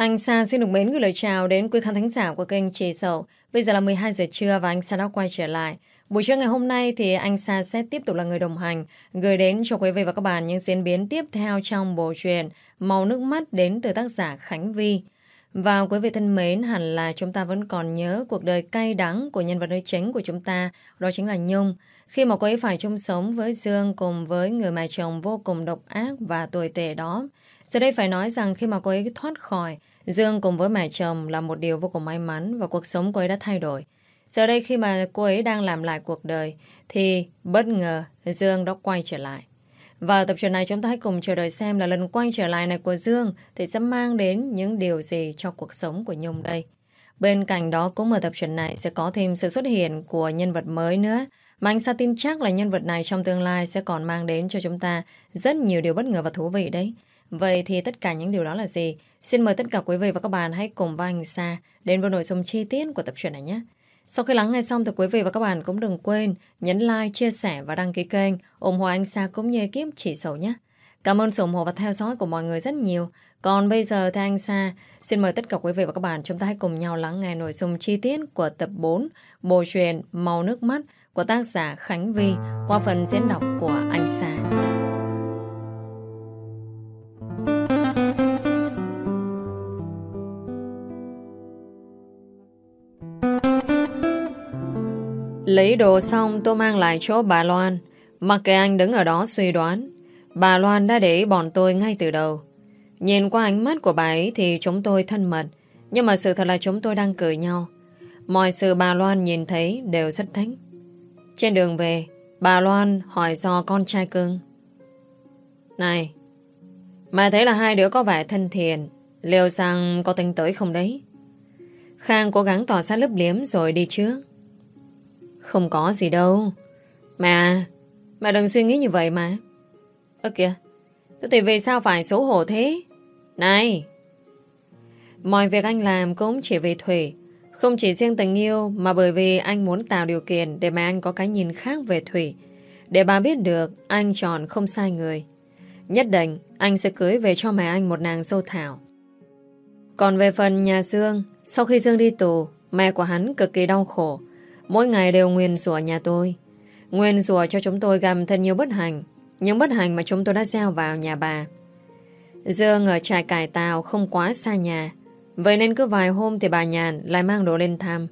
Anh Sa xin được mến gửi lời chào đến quý khán thính giả của kênh Chị Sầu. Bây giờ là 12 giờ trưa và anh Sa đã quay trở lại. Buổi trưa ngày hôm nay thì anh Sa sẽ tiếp tục là người đồng hành gửi đến cho quý vị và các bạn những diễn biến tiếp theo trong bộ truyện Màu nước mắt đến từ tác giả Khánh Vi. Và quý vị thân mến, hẳn là chúng ta vẫn còn nhớ cuộc đời cay đắng của nhân vật nữ chính của chúng ta, đó chính là Nhung. Khi mà cô ấy phải chung sống với Dương cùng với người mẹ chồng vô cùng độc ác và tồi tệ đó. Giờ đây phải nói rằng khi mà cô ấy thoát khỏi Dương cùng với mẹ chồng là một điều vô cùng may mắn và cuộc sống cô ấy đã thay đổi. Giờ đây khi mà cô ấy đang làm lại cuộc đời, thì bất ngờ Dương đã quay trở lại. Và tập truyện này chúng ta hãy cùng chờ đợi xem là lần quay trở lại này của Dương thì sẽ mang đến những điều gì cho cuộc sống của Nhung đây. Bên cạnh đó cũng ở tập truyện này sẽ có thêm sự xuất hiện của nhân vật mới nữa. Mà anh Sa tin chắc là nhân vật này trong tương lai sẽ còn mang đến cho chúng ta rất nhiều điều bất ngờ và thú vị đấy. Vậy thì tất cả những điều đó là gì? Xin mời tất cả quý vị và các bạn hãy cùng với anh Sa đến với nội dung chi tiết của tập truyện này nhé. Sau khi lắng nghe xong thì quý vị và các bạn cũng đừng quên nhấn like, chia sẻ và đăng ký kênh ủng hộ anh Sa cũng như ekip chỉ sầu nhé. Cảm ơn sự ủng hộ và theo dõi của mọi người rất nhiều. Còn bây giờ thì anh Sa xin mời tất cả quý vị và các bạn chúng ta hãy cùng nhau lắng nghe nội dung chi tiết của tập 4 bộ truyện Màu nước mắt của tác giả Khánh Vi qua phần diễn đọc của anh Sa. Lấy đồ xong tôi mang lại chỗ bà Loan. Mặc kệ anh đứng ở đó suy đoán, Bà Loan đã để bọn tôi ngay từ đầu. Nhìn qua ánh mắt của bà ấy Thì chúng tôi thân mật, Nhưng mà sự thật là chúng tôi đang cười nhau. Mọi sự bà Loan nhìn thấy Đều rất thích Trên đường về, Bà Loan hỏi do con trai cưng. Này Mày thấy là hai đứa có vẻ thân thiện, Liệu rằng có tính tới không đấy? Khang cố gắng tỏ ra lấp liếm rồi đi trước không có gì đâu. Mà, mà đừng suy nghĩ như vậy mà. Ơ kìa, thế thì vì sao phải xấu hổ thế? Này! Mọi việc anh làm cũng chỉ vì Thủy. Không chỉ riêng tình yêu mà bởi vì anh muốn tạo điều kiện để mà anh có cái nhìn khác về Thủy. Để bà biết được anh chọn không sai người. Nhất định anh sẽ cưới về cho mẹ anh một nàng dâu thảo. Còn về phần nhà Dương, sau khi Dương đi tù, mẹ của hắn cực kỳ đau khổ. Mỗi ngày đều nguyên rủa nhà tôi. Nguyên rủa cho chúng tôi gầm thật nhiều bất hạnh, Những bất hạnh mà chúng tôi đã gieo vào nhà bà. Dương ở trại cải tạo không quá xa nhà, Vậy nên cứ vài hôm thì bà Nhàn lại mang đồ lên thăm.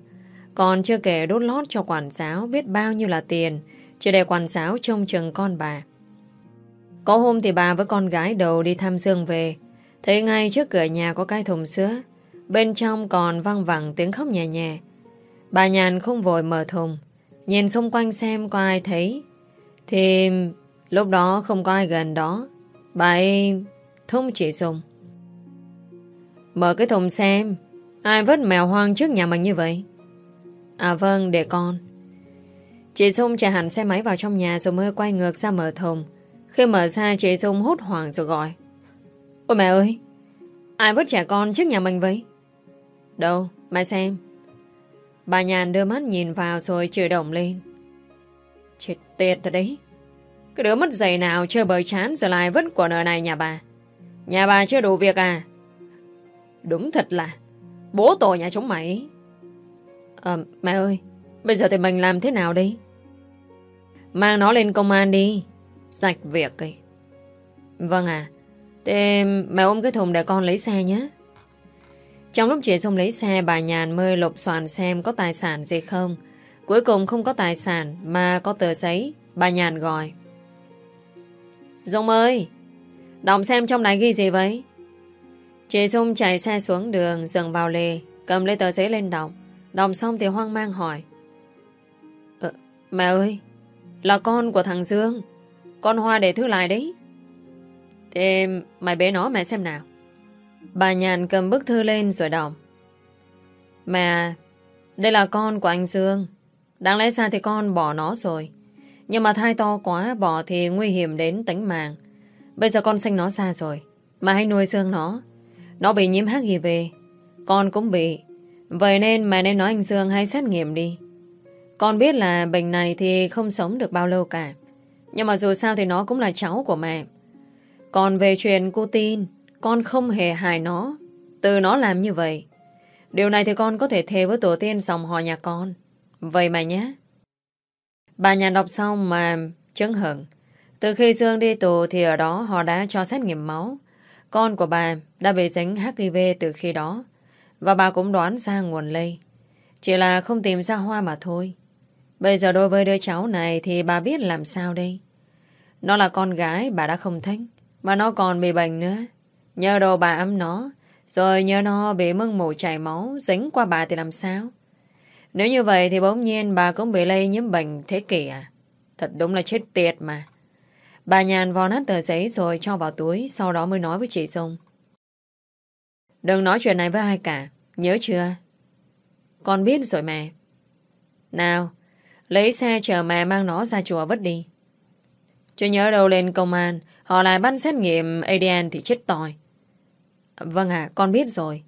Còn chưa kể đốt lót cho quản giáo biết bao nhiêu là tiền, Chỉ để quản giáo trông chừng con bà. Có hôm thì bà với con gái đầu đi thăm Dương về, Thấy ngay trước cửa nhà có cái thùng sữa, Bên trong còn văng vẳng tiếng khóc nhẹ nhẹ. Bà nhàn không vội mở thùng, Nhìn xung quanh xem có ai thấy. Thì lúc đó không có ai gần đó, Bà ấy thông chỉ dùng Mở cái thùng xem, Ai vứt mèo hoang trước nhà mình như vậy? À vâng để con. Chị Dung chạy hẳn xe máy vào trong nhà Rồi mới quay ngược ra mở thùng. Khi mở ra, chị Dung hốt hoảng rồi gọi. Ôi mẹ ơi, Ai vứt trẻ con trước nhà mình vậy? Đâu, mẹ xem. Bà nhàn đưa mắt nhìn vào rồi chửi động lên. Chết tiệt thật đấy. Cái đứa mất giày nào chơi bời chán rồi lại vứt của nợ này nhà bà. Nhà bà chưa đủ việc à? Đúng thật là bố tội nhà chúng mày. Ờ, mẹ ơi, bây giờ thì mình làm thế nào đi? Mang nó lên công an đi. Sạch việc ấy. Vâng à, thế mẹ ôm cái thùng để con lấy xe nhé. Trong lúc chị Dung lấy xe bà Nhàn mơ lục soạn xem có tài sản gì không. Cuối cùng không có tài sản mà có tờ giấy. Bà Nhàn gọi. Dung ơi! Đọc xem trong này ghi gì vậy? Chị Dung chạy xe xuống đường dừng vào lề cầm lấy tờ giấy lên đọc. Đọc xong thì hoang mang hỏi. Ờ, mẹ ơi! Là con của thằng Dương. Con Hoa để thư lại đấy. Thế mày bế nó mẹ xem nào. Bà Nhàn cầm bức thư lên rồi đọc. Mẹ, đây là con của anh Dương. Đáng lẽ ra thì con bỏ nó rồi. Nhưng mà thai to quá, bỏ thì nguy hiểm đến tính mạng. Bây giờ con sinh nó ra rồi. Mà hãy nuôi Dương nó. Nó bị nhiễm HIV. Con cũng bị. Vậy nên mẹ nên nói anh Dương hãy xét nghiệm đi. Con biết là bệnh này thì không sống được bao lâu cả. Nhưng mà dù sao thì nó cũng là cháu của mẹ. Còn về chuyện cô tin con không hề hại nó Từ nó làm như vậy. Điều này thì con có thể thề với tổ tiên dòng họ nhà con. Vậy mà nhé. Bà nhà đọc xong mà chấn hận. Từ khi Dương đi tù thì ở đó họ đã cho xét nghiệm máu. Con của bà đã bị dính HIV từ khi đó. Và bà cũng đoán ra nguồn lây. Chỉ là không tìm ra hoa mà thôi. Bây giờ đối với đứa cháu này thì bà biết làm sao đây? Nó là con gái bà đã không thích. Mà nó còn bị bệnh nữa. Nhờ đồ bà ấm nó. Rồi nhớ nó bị mưng mù chảy máu dính qua bà thì làm sao? Nếu như vậy thì bỗng nhiên bà cũng bị lây nhiễm bệnh thế kỷ à? Thật đúng là chết tiệt mà. Bà nhàn vò nát tờ giấy rồi cho vào túi, sau đó mới nói với chị Dung. Đừng nói chuyện này với ai cả, nhớ chưa? Con biết rồi mẹ. Nào, lấy xe chờ mẹ mang nó ra chùa vứt đi. Chứ nhớ đâu lên công an, họ lại bắt xét nghiệm ADN thì chết tòi. Vâng ạ, con biết rồi.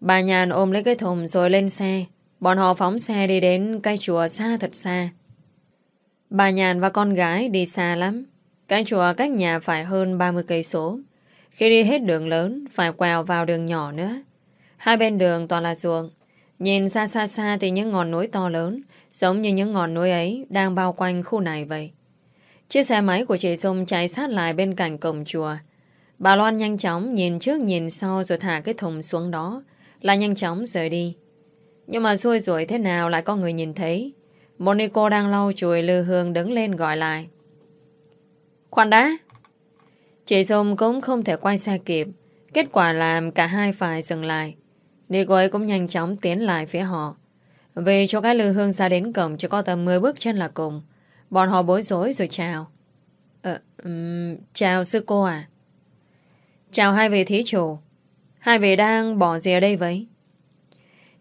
Bà nhàn ôm lấy cái thùng rồi lên xe. Bọn họ phóng xe đi đến cây chùa xa thật xa. Bà nhàn và con gái đi xa lắm. Cái chùa cách nhà phải hơn 30 cây số. Khi đi hết đường lớn, phải quẹo vào đường nhỏ nữa. Hai bên đường toàn là ruộng. Nhìn xa xa xa thì những ngọn núi to lớn, giống như những ngọn núi ấy đang bao quanh khu này vậy. Chiếc xe máy của chị Dung chạy sát lại bên cạnh cổng chùa. Bà Loan nhanh chóng nhìn trước nhìn sau rồi thả cái thùng xuống đó, là nhanh chóng rời đi. Nhưng mà xui rủi thế nào lại có người nhìn thấy. Monico đang lau chùi lư hương đứng lên gọi lại. Khoan đã! Chị Dung cũng không thể quay xe kịp. Kết quả làm cả hai phải dừng lại. Đi cô ấy cũng nhanh chóng tiến lại phía họ. Vì cho cái lư hương ra đến cổng chỉ có tầm 10 bước chân là cùng. Bọn họ bối rối rồi chào. Ờ, um, chào sư cô à? Chào hai vị thí chủ. Hai vị đang bỏ gì ở đây vậy?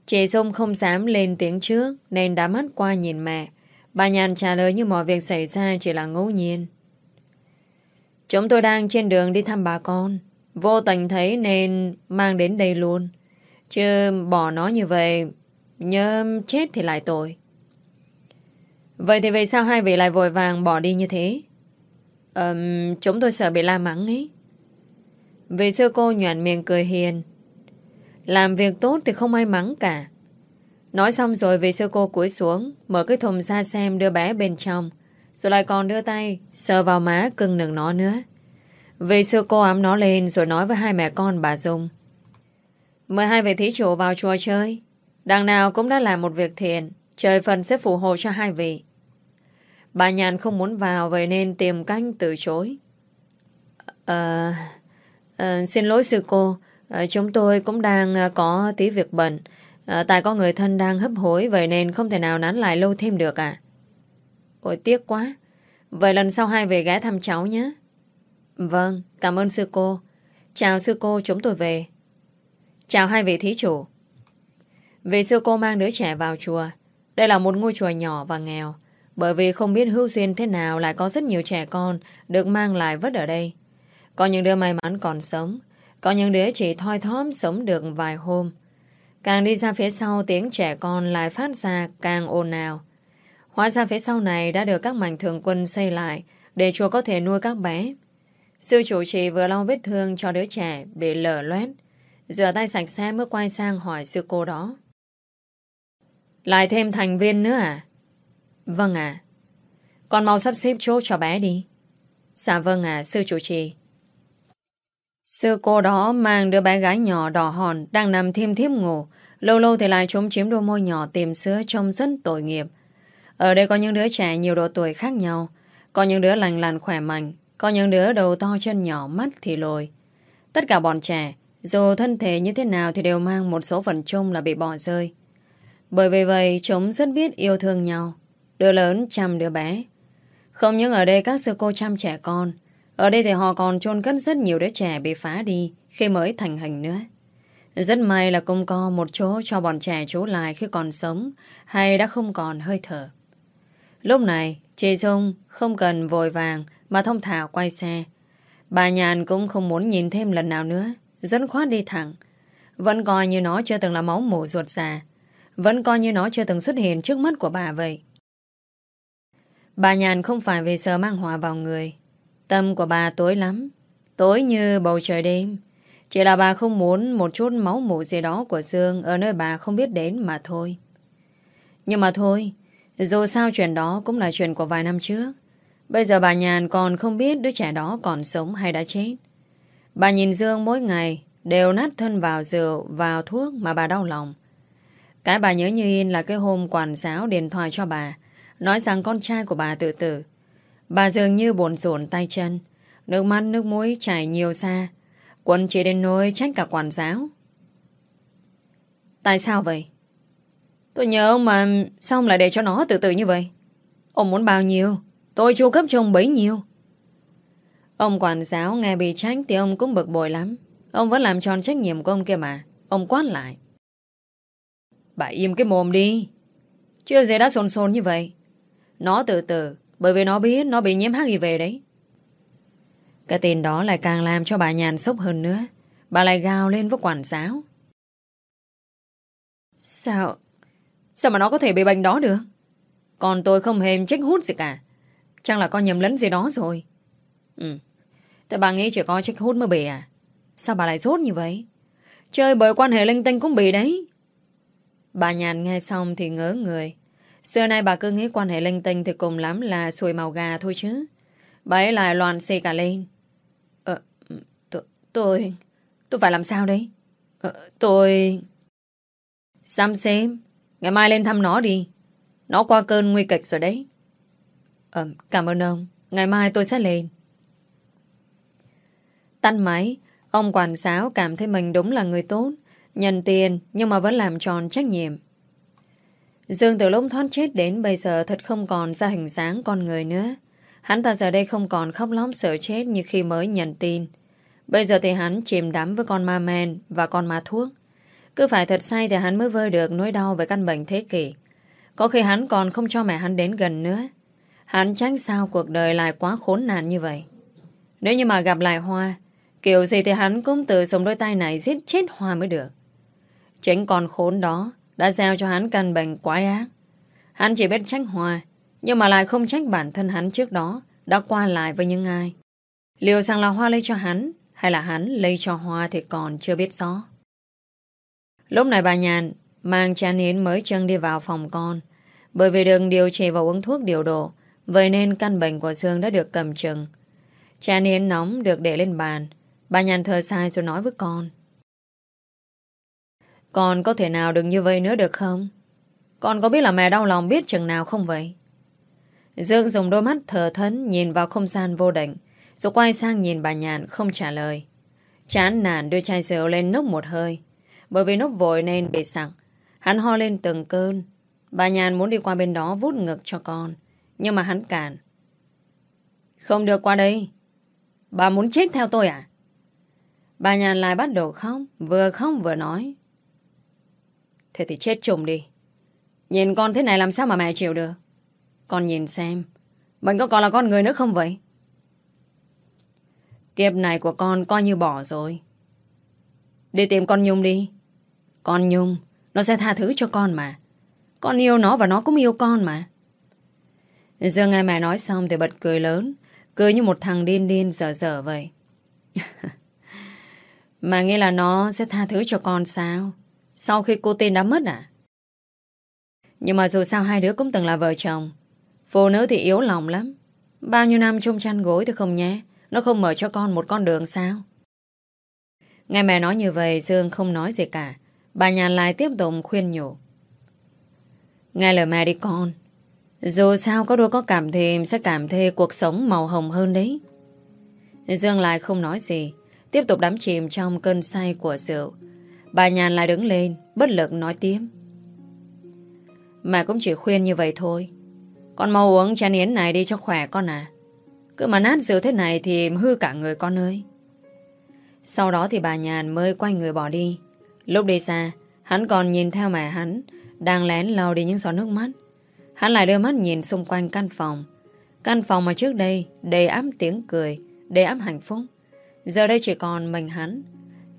Chị Dung không dám lên tiếng trước nên đã mắt qua nhìn mẹ. Bà Nhàn trả lời như mọi việc xảy ra chỉ là ngẫu nhiên. Chúng tôi đang trên đường đi thăm bà con. Vô tình thấy nên mang đến đây luôn. Chứ bỏ nó như vậy, nhớ chết thì lại tội. Vậy thì vì sao hai vị lại vội vàng bỏ đi như thế? Um, chúng tôi sợ bị la mắng ấy. Vì sư cô nhoạn miệng cười hiền. Làm việc tốt thì không ai mắng cả. Nói xong rồi vị sư cô cúi xuống, mở cái thùng ra xem đưa bé bên trong. Rồi lại còn đưa tay Sờ vào má cưng nừng nó nữa Vị sư cô ấm nó lên Rồi nói với hai mẹ con bà Dung Mời hai vị thí chủ vào chùa chơi Đằng nào cũng đã làm một việc thiện Trời phần sẽ phù hộ cho hai vị Bà nhàn không muốn vào Vậy nên tìm canh từ chối Ờ à, Ờ, xin lỗi sư cô. À, Chúng tôi cũng đang ờ, có tí việc bận. À, Tại có người thân đang hấp hối Vậy nên không thể nào nán lại lâu thêm được à Ôi tiếc quá. Vậy lần sau hai về ghé thăm cháu nhé. Vâng cảm ơn sư cô. Chào sư cô chúng tôi về. Chào hai vị thí chủ. Vị sư cô mang đứa trẻ vào chùa Đây là một ngôi chùa nhỏ và nghèo. Bởi vì không biết hưu duyên thế nào Lại có rất nhiều trẻ con Được mang lại vất ở đây. Có những đứa may mắn còn sống Có những đứa chỉ thoi thóp sống được vài hôm Càng đi ra phía sau tiếng trẻ con lại phát ra càng ồn ào. Hóa ra phía sau này đã được các mảnh thường quân xây lại để chùa có thể nuôi các bé. Sư chủ trì vừa lau vết thương cho đứa trẻ bị lở loét. Rửa tay sạch sẽ mới quay sang hỏi sư cô đó. Lại thêm thành viên nữa à? Vâng ạ. Con mau sắp xếp chỗ cho bé đi. Dạ vâng ạ, sư chủ trì. Sư cô đó mang đứa bé gái nhỏ đỏ hòn đang nằm thêm thiếp ngủ. Lâu lâu thì lại trốn chiếm đôi môi nhỏ tìm sữa trông rất tội nghiệp. Ở đây có những đứa trẻ nhiều độ tuổi khác nhau. Có những đứa lành lành khỏe mạnh. Có những đứa đầu to chân nhỏ mắt thì lồi. Tất cả bọn trẻ, dù thân thể như thế nào thì đều mang một số phần chung là bị bỏ rơi. Bởi vì vậy, chúng rất biết yêu thương nhau. Đứa lớn chăm đứa bé. Không những ở đây các sư cô chăm trẻ con, ở đây thì họ còn chôn cất rất nhiều đứa trẻ bị phá đi khi mới thành hình nữa. Rất may là cũng có một chỗ cho bọn trẻ trú lại khi còn sống hay đã không còn hơi thở. Lúc này, chị Dung không cần vội vàng mà thông thảo quay xe. Bà Nhàn cũng không muốn nhìn thêm lần nào nữa, dẫn khoát đi thẳng. Vẫn coi như nó chưa từng là máu mổ ruột già. Vẫn coi như nó chưa từng xuất hiện trước mắt của bà vậy. Bà Nhàn không phải vì sợ mang họa vào người. Tâm của bà tối lắm. Tối như bầu trời đêm. Chỉ là bà không muốn một chút máu mủ gì đó của Dương ở nơi bà không biết đến mà thôi. Nhưng mà thôi, dù sao chuyện đó cũng là chuyện của vài năm trước. Bây giờ bà Nhàn còn không biết đứa trẻ đó còn sống hay đã chết. Bà nhìn Dương mỗi ngày đều nát thân vào rượu, vào thuốc mà bà đau lòng. Cái bà nhớ như in là cái hôm quản giáo điện thoại cho bà, nói rằng con trai của bà tự tử. Bà dường như buồn rộn tay chân, nước mắt nước mũi chảy nhiều xa. Quân chỉ đến nỗi trách cả quản giáo. Tại sao vậy? Tôi nhớ ông mà sao ông lại để cho nó tự tử như vậy? Ông muốn bao nhiêu? Tôi chu cấp cho ông bấy nhiêu? Ông quản giáo nghe bị trách thì ông cũng bực bội lắm. Ông vẫn làm tròn trách nhiệm của ông kia mà. Ông quát lại. Bà im cái mồm đi. Chưa gì đã xôn xôn như vậy. Nó từ từ, bởi vì nó biết nó bị nhiễm HIV đấy. Cái tin đó lại càng làm cho bà nhàn sốc hơn nữa. Bà lại gào lên với quản giáo. Sao? Sao mà nó có thể bị bệnh đó được? Còn tôi không hề trách hút gì cả. Chắc là con nhầm lẫn gì đó rồi. Ừ. Thế bà nghĩ chỉ có trách hút mới bị à? Sao bà lại sốt như vậy? Chơi bởi quan hệ linh tinh cũng bị đấy. Bà nhàn nghe xong thì ngỡ người. Xưa nay bà cứ nghĩ quan hệ linh tinh thì cùng lắm là xuôi màu gà thôi chứ. Bà ấy lại loạn xì cả lên. Ờ, tôi... Tôi phải làm sao đấy? Ờ, tôi... Xăm xem. Ngày mai lên thăm nó đi. Nó qua cơn nguy kịch rồi đấy. Ờ, cảm ơn ông. Ngày mai tôi sẽ lên. Tắt máy, ông quản giáo cảm thấy mình đúng là người tốt. Nhận tiền nhưng mà vẫn làm tròn trách nhiệm. Dương từ lúc thoát chết đến bây giờ thật không còn ra hình dáng con người nữa. Hắn ta giờ đây không còn khóc lóc sợ chết như khi mới nhận tin. Bây giờ thì hắn chìm đắm với con ma men và con ma thuốc. Cứ phải thật say thì hắn mới vơi được nỗi đau về căn bệnh thế kỷ. Có khi hắn còn không cho mẹ hắn đến gần nữa. Hắn tránh sao cuộc đời lại quá khốn nạn như vậy. Nếu như mà gặp lại Hoa, kiểu gì thì hắn cũng tự dùng đôi tay này giết chết Hoa mới được. Chính còn khốn đó đã gieo cho hắn căn bệnh quái ác. Hắn chỉ biết trách Hoa, nhưng mà lại không trách bản thân hắn trước đó đã qua lại với những ai. Liệu rằng là Hoa lây cho hắn hay là hắn lây cho Hoa thì còn chưa biết rõ. Lúc này bà Nhàn mang chán Yến mới chân đi vào phòng con. Bởi vì đường điều trị và uống thuốc điều độ, vậy nên căn bệnh của Dương đã được cầm chừng. Chán Yến nóng được để lên bàn. Bà Nhàn thờ sai rồi nói với con. Con có thể nào đừng như vậy nữa được không? Con có biết là mẹ đau lòng biết chừng nào không vậy? Dương dùng đôi mắt thờ thẫn nhìn vào không gian vô định, rồi quay sang nhìn bà Nhàn không trả lời. Chán nản đưa chai rượu lên nốc một hơi. Bởi vì nốc vội nên bị sặc. Hắn ho lên từng cơn. Bà Nhàn muốn đi qua bên đó vút ngực cho con. Nhưng mà hắn cản. Không được qua đây. Bà muốn chết theo tôi à? Bà Nhàn lại bắt đầu khóc. Vừa khóc vừa nói. Thế thì chết trùng đi. Nhìn con thế này làm sao mà mẹ chịu được? Con nhìn xem. Mình có còn là con người nữa không vậy? Kiếp này của con coi như bỏ rồi. Đi tìm con Nhung đi. Con Nhung, nó sẽ tha thứ cho con mà. Con yêu nó và nó cũng yêu con mà. Giờ nghe mẹ nói xong thì bật cười lớn. Cười như một thằng điên điên dở dở vậy. mà nghĩ là nó sẽ tha thứ cho con sao? Sau khi cô tên đã mất à? Nhưng mà dù sao hai đứa cũng từng là vợ chồng. Phụ nữ thì yếu lòng lắm. Bao nhiêu năm chung chăn gối thì không nhé. Nó không mở cho con một con đường sao? Nghe mẹ nói như vậy, Dương không nói gì cả. Bà nhàn lại tiếp tục khuyên nhủ. Nghe lời mẹ đi con. Dù sao có đôi có cảm thì sẽ cảm thấy cuộc sống màu hồng hơn đấy. Dương lại không nói gì. Tiếp tục đắm chìm trong cơn say của rượu. Bà nhàn lại đứng lên, bất lực nói tiếp. Mẹ cũng chỉ khuyên như vậy thôi. Con mau uống chén yến này đi cho khỏe con à. Cứ mà nát rượu thế này thì hư cả người con ơi. Sau đó thì bà nhàn mới quay người bỏ đi. Lúc đi xa, hắn còn nhìn theo mẹ hắn, đang lén lau đi những giọt nước mắt. Hắn lại đưa mắt nhìn xung quanh căn phòng. Căn phòng mà trước đây đầy ám tiếng cười, đầy ám hạnh phúc. Giờ đây chỉ còn mình hắn.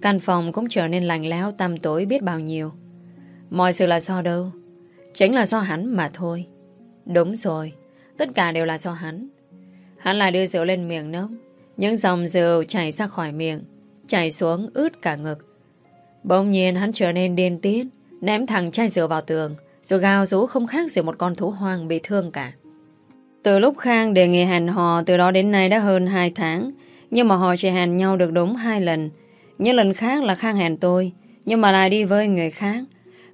Căn phòng cũng trở nên lành lẽo tăm tối biết bao nhiêu. Mọi sự là do đâu? Chính là do hắn mà thôi. Đúng rồi, tất cả đều là do hắn. Hắn lại đưa rượu lên miệng nốc. Những dòng rượu chảy ra khỏi miệng chảy xuống ướt cả ngực. Bỗng nhiên hắn trở nên điên tiết, ném thẳng chai rượu vào tường, rồi gào rú không khác gì một con thú hoang bị thương cả. Từ lúc Khang đề nghị hẹn hò từ đó đến nay đã hơn 2 tháng, nhưng mà họ chỉ hẹn nhau được đúng hai lần. Những lần khác là Khang hẹn tôi, nhưng mà lại đi với người khác.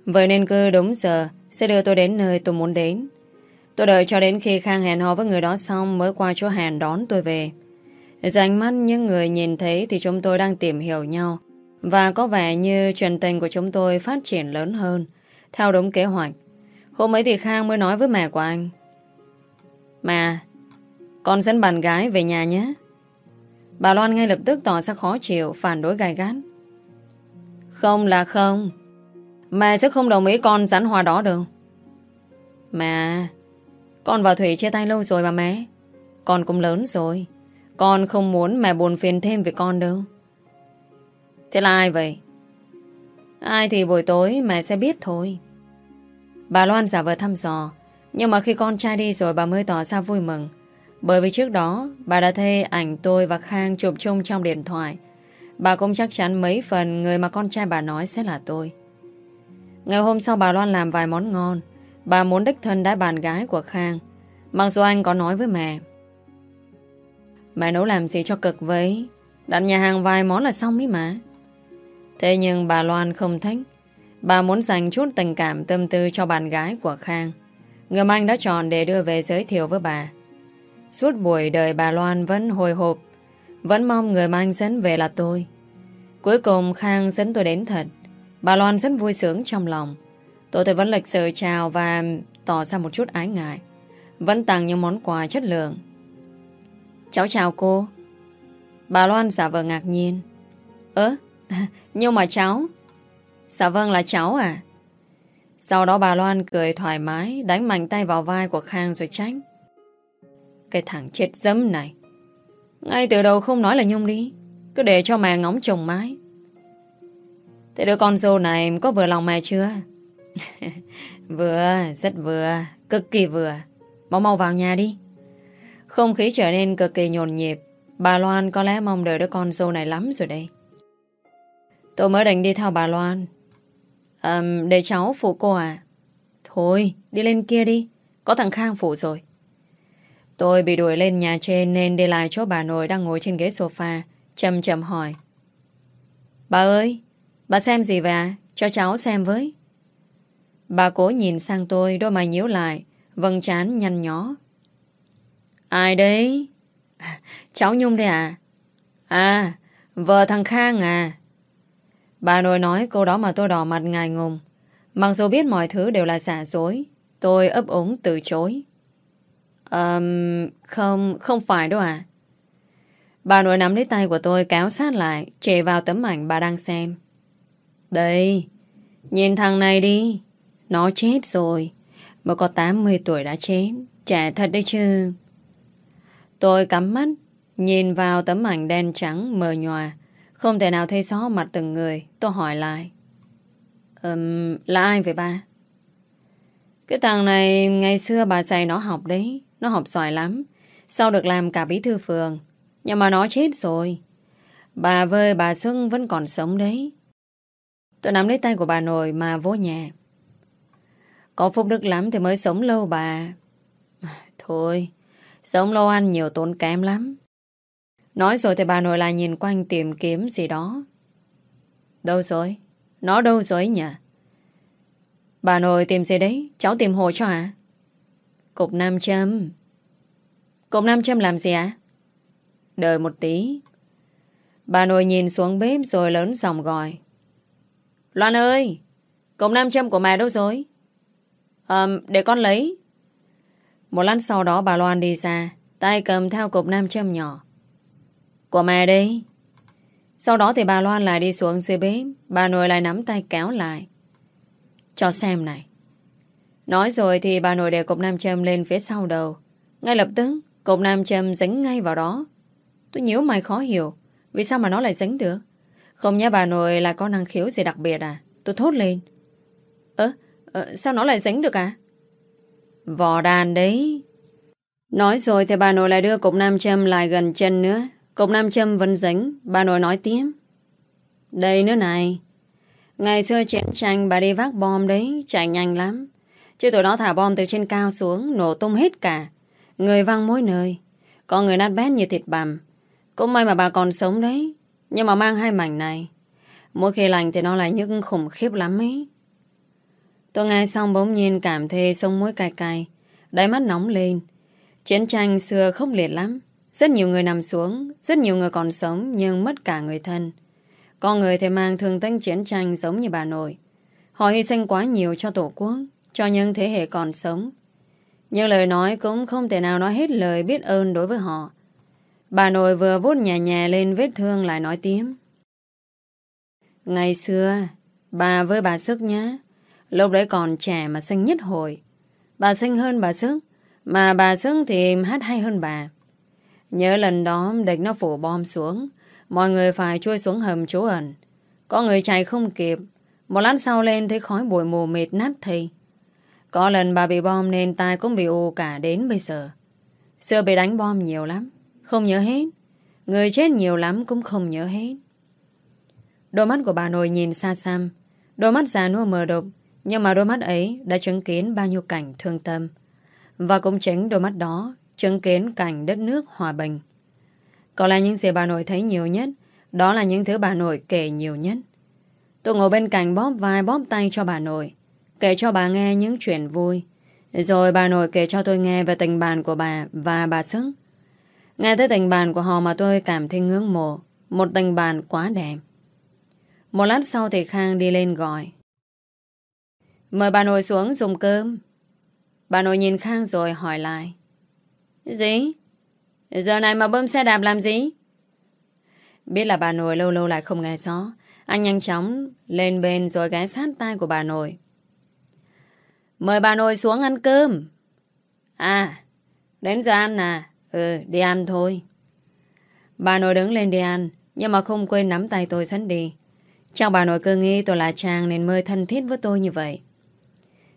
Vậy nên cứ đúng giờ sẽ đưa tôi đến nơi tôi muốn đến. Tôi đợi cho đến khi Khang hẹn hò với người đó xong mới qua chỗ hẹn đón tôi về. Dành mắt những người nhìn thấy thì chúng tôi đang tìm hiểu nhau. Và có vẻ như truyền tình của chúng tôi phát triển lớn hơn, theo đúng kế hoạch. Hôm ấy thì Khang mới nói với mẹ của anh. Mà, con dẫn bạn gái về nhà nhé. Bà Loan ngay lập tức tỏ ra khó chịu, phản đối gai gắt. Không là không. Mẹ sẽ không đồng ý con rắn hoa đó đâu. mẹ con và Thủy chia tay lâu rồi bà mẹ. Con cũng lớn rồi. Con không muốn mẹ buồn phiền thêm về con đâu. Thế là ai vậy? Ai thì buổi tối mẹ sẽ biết thôi. Bà Loan giả vờ thăm dò. Nhưng mà khi con trai đi rồi bà mới tỏ ra vui mừng. Bởi vì trước đó, bà đã thấy ảnh tôi và Khang chụp chung trong điện thoại. Bà cũng chắc chắn mấy phần người mà con trai bà nói sẽ là tôi. Ngày hôm sau bà Loan làm vài món ngon. Bà muốn đích thân đái bạn gái của Khang. Mặc dù anh có nói với mẹ. Mẹ nấu làm gì cho cực với Đặt nhà hàng vài món là xong ý mà Thế nhưng bà Loan không thích Bà muốn dành chút tình cảm tâm tư cho bạn gái của Khang Người mà anh đã chọn để đưa về giới thiệu với bà Suốt buổi đời bà Loan vẫn hồi hộp, Vẫn mong người anh dẫn về là tôi. Cuối cùng Khang dẫn tôi đến thật. Bà Loan rất vui sướng trong lòng. Tôi thì vẫn lịch sự chào và tỏ ra một chút ái ngại. Vẫn tặng những món quà chất lượng. Cháu chào cô. Bà Loan giả vờ ngạc nhiên. Ơ, Nhưng mà cháu? Dạ vâng là cháu à Sau đó bà Loan cười thoải mái, Đánh mạnh tay vào vai của Khang rồi tránh cái thằng chết dấm này. Ngay từ đầu không nói là Nhung đi Cứ để cho mẹ ngóng chồng mái Thế đứa con dâu này Có vừa lòng mẹ chưa? Vừa Rất vừa Cực kỳ vừa. Mau mau vào nhà đi. Không khí trở nên cực kỳ nhồn nhịp. Bà Loan có lẽ mong đợi đứa con dâu này lắm rồi đây. Tôi mới định đi theo bà Loan. À, Để cháu phụ cô à? Thôi đi lên kia đi. Có thằng Khang phụ rồi. Tôi bị đuổi lên nhà trên Nên đi lại chỗ bà nội đang ngồi trên ghế sofa chậm chậm hỏi. Bà ơi Bà xem gì vậy à Cho cháu xem với. Bà cố nhìn sang tôi Đôi mày nhíu lại Vâng chán nhăn nhó. Ai đấy? Cháu Nhung đây à À Vợ thằng Khang à. Bà nội nói câu đó mà tôi đỏ mặt ngài ngùng. Mặc dù biết mọi thứ đều là giả dối, tôi ấp ống từ chối. Um, không, không phải đâu à. Bà nội nắm lấy tay của tôi kéo sát lại, chè vào tấm ảnh bà đang xem. Đây, nhìn thằng này đi. Nó chết rồi. Mới có 80 tuổi đã chết. Trẻ thật đấy chứ. Tôi cắm mắt, nhìn vào tấm ảnh đen trắng mờ nhòa. Không thể nào thấy rõ mặt từng người Tôi hỏi lại um, Là ai vậy ba Cái thằng này Ngày xưa bà dạy nó học đấy nó học giỏi lắm Sau được làm cả bí thư phường Nhưng mà nó chết rồi Bà vơi, bà sưng vẫn còn sống đấy Tôi nắm lấy tay của bà nội Mà vô nhà Có phúc đức lắm thì mới sống lâu bà Thôi, Sống lâu ăn nhiều tốn kém lắm Nói rồi thì bà nội lại nhìn quanh tìm kiếm gì đó. Đâu rồi? Nó đâu rồi nhỉ? Bà nội tìm gì đấy? Cháu tìm hồ cho à? Cục nam châm. Cục nam châm làm gì ạ? Đợi một tí. Bà nội nhìn xuống bếp rồi lớn giọng gọi. Loan ơi! Cục nam châm của mẹ đâu rồi? Ờ, để con lấy. Một lát sau đó bà Loan đi ra, tay cầm theo cục nam châm nhỏ. Của mẹ đây Sau đó thì bà Loan lại đi xuống dưới bếp Bà nội lại nắm tay kéo lại Cho xem này Nói rồi thì bà nội đè cục nam châm lên phía sau đầu. Ngay lập tức Cục nam châm dính ngay vào đó. Tôi nhớ mày khó hiểu Vì sao mà nó lại dính được? Không nhớ bà nội là có năng khiếu gì đặc biệt à? Tôi thốt lên. Ơ, ờ, sao nó lại dính được à? Vỏ đàn đấy. Nói rồi thì bà nội lại đưa cục nam châm lại gần chân nữa. Cục nam châm vẫn dính Bà nội nói tiếp. Đây nữa này. Ngày xưa chiến tranh bà đi vác bom đấy, chạy nhanh lắm. Chứ tụi nó thả bom từ trên cao xuống, nổ tung hết cả. Người văng mỗi nơi. Có người nát bét như thịt bằm. Cũng may mà bà còn sống đấy. Nhưng mà mang hai mảnh này. Mỗi khi lành thì nó lại nhức khủng khiếp lắm ấy. Tôi nghe xong bỗng nhiên cảm thấy sông mũi cay cay. Đáy mắt nóng lên. Chiến tranh xưa không liệt lắm. Rất nhiều người nằm xuống, rất nhiều người còn sống nhưng mất cả người thân. Con người thì mang thương tích chiến tranh giống như bà nội. Họ hy sinh quá nhiều cho tổ quốc, cho những thế hệ còn sống. Nhưng lời nói cũng không thể nào nói hết lời biết ơn đối với họ. Bà nội vừa vuốt nhà nhà lên vết thương lại nói tiếp. Ngày xưa, bà với bà Sức nhá. Lúc đấy còn trẻ mà sinh nhất hồi. Bà sinh hơn bà Sức, mà bà Sức thì hát hay hơn bà. Nhớ lần đó địch nó phủ bom xuống, mọi người phải chui xuống hầm trú ẩn. Có người chạy không kịp, một lát sau lên thấy khói bụi mù mịt nát thầy. Có lần bà bị bom nên tai cũng bị u cả đến bây giờ. Xưa bị đánh bom nhiều lắm, không nhớ hết. Người chết nhiều lắm cũng không nhớ hết. Đôi mắt của bà nội nhìn xa xăm, đôi mắt già nua mờ đục, nhưng mà đôi mắt ấy đã chứng kiến bao nhiêu cảnh thương tâm. Và cũng chính đôi mắt đó chứng kiến cảnh đất nước hòa bình. Có lẽ những gì bà nội thấy nhiều nhất, đó là những thứ bà nội kể nhiều nhất. Tôi ngồi bên cạnh bóp vai bóp tay cho bà nội, kể cho bà nghe những chuyện vui. Rồi bà nội kể cho tôi nghe về tình bạn của bà và bà Sức. Nghe tới tình bạn của họ mà tôi cảm thấy ngưỡng mộ, một tình bạn quá đẹp. Một lát sau thì Khang đi lên gọi. Mời bà nội xuống dùng cơm. Bà nội nhìn Khang rồi hỏi lại. Gì? Giờ này mà bơm xe đạp làm gì? Biết là bà nội lâu lâu lại không nghe rõ. Anh nhanh chóng lên bên rồi ghé sát tay của bà nội. Mời bà nội xuống ăn cơm. À, đến giờ ăn à? Ừ, đi ăn thôi. Bà nội đứng lên đi ăn, nhưng mà không quên nắm tay tôi dẫn đi. Chắc bà nội cơ nghi tôi là chàng nên mời thân thiết với tôi như vậy.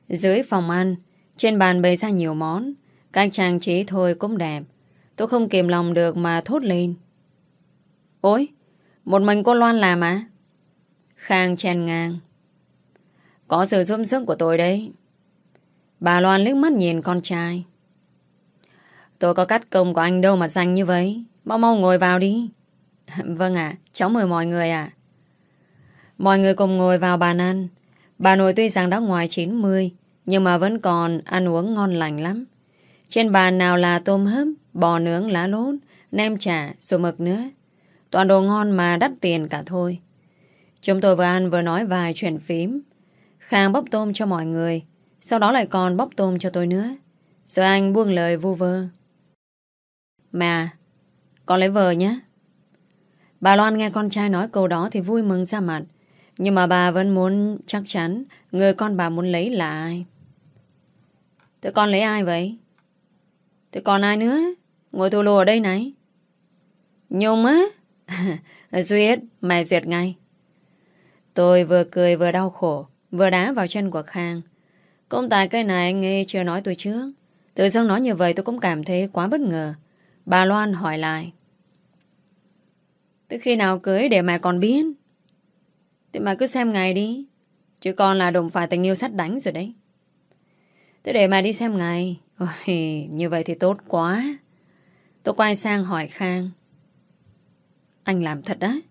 Dưới phòng ăn, trên bàn bày ra nhiều món, các trang trí thôi cũng đẹp. Tôi không kìm lòng được mà thốt lên. Ôi, một mình cô Loan làm à? Khang chen ngang. Có sự giúp sức của tôi đấy. Bà Loan liếc mắt nhìn con trai. Tôi có cắt công của anh đâu mà xanh như vậy. Mau mau ngồi vào đi. Vâng ạ, cháu mời mọi người ạ. Mọi người cùng ngồi vào bàn ăn. Bà nội tuy rằng đã ngoài 90, nhưng mà vẫn còn ăn uống ngon lành lắm. Trên bàn nào là tôm hớm, bò nướng lá lốt, nem chả, rồi mực nữa. Toàn đồ ngon mà đắt tiền cả thôi. Chúng tôi vừa ăn vừa nói vài chuyện phím. Khang bóc tôm cho mọi người, sau đó lại còn bóc tôm cho tôi nữa. Rồi anh buông lời vu vơ. Mà, con lấy vợ nhé. Bà Loan nghe con trai nói câu đó thì vui mừng ra mặt. Nhưng mà bà vẫn muốn chắc chắn người con bà muốn lấy là ai. Tụi con lấy ai vậy? Tụi còn ai nữa? Ngồi thù lù ở đây này. Nhung á? Duyệt, mày duyệt ngay. Tôi vừa cười vừa đau khổ, vừa đá vào chân của Khang. Cũng tại cái này anh nghe chưa nói tôi trước. Tự dưng nói như vậy tôi cũng cảm thấy quá bất ngờ. Bà Loan hỏi lại. từ khi nào cưới để mẹ còn biết? Thì mà cứ xem ngày đi. Chứ con là đụng phải tình yêu sắt đánh rồi đấy. Tôi để mà đi xem ngày. Ôi, như vậy thì tốt quá. Tôi quay sang hỏi Khang. Anh làm thật đấy.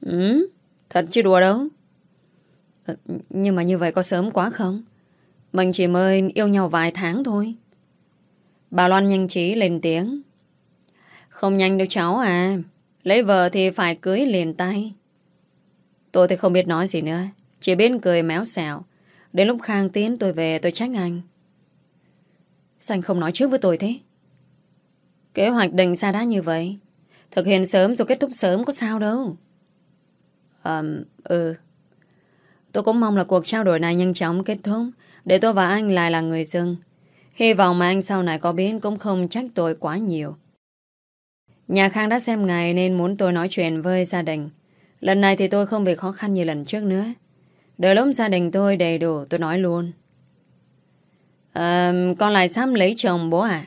Ừ, thật chứ đùa đâu. Ờ, nhưng mà như vậy có sớm quá không? Mình chỉ mới yêu nhau vài tháng thôi. Bà Loan nhanh trí lên tiếng. Không nhanh đâu cháu à. Lấy vợ thì phải cưới liền tay. Tôi thì không biết nói gì nữa. Chỉ biết cười méo xào. Đến lúc Khang tiến tôi về tôi trách anh. Sao anh không nói trước với tôi thế? Kế hoạch định ra đã như vậy. Thực hiện sớm rồi kết thúc sớm có sao đâu. Um, ừ. Tôi cũng mong là cuộc trao đổi này nhanh chóng kết thúc để tôi và anh lại là người dưng Hy vọng mà anh sau này có biến cũng không trách tôi quá nhiều. Nhà Khang đã xem ngày nên muốn tôi nói chuyện với gia đình. Lần này thì tôi không bị khó khăn như lần trước nữa. Đợi lúc gia đình tôi đầy đủ tôi nói luôn. À, con lại sắp lấy chồng bố à?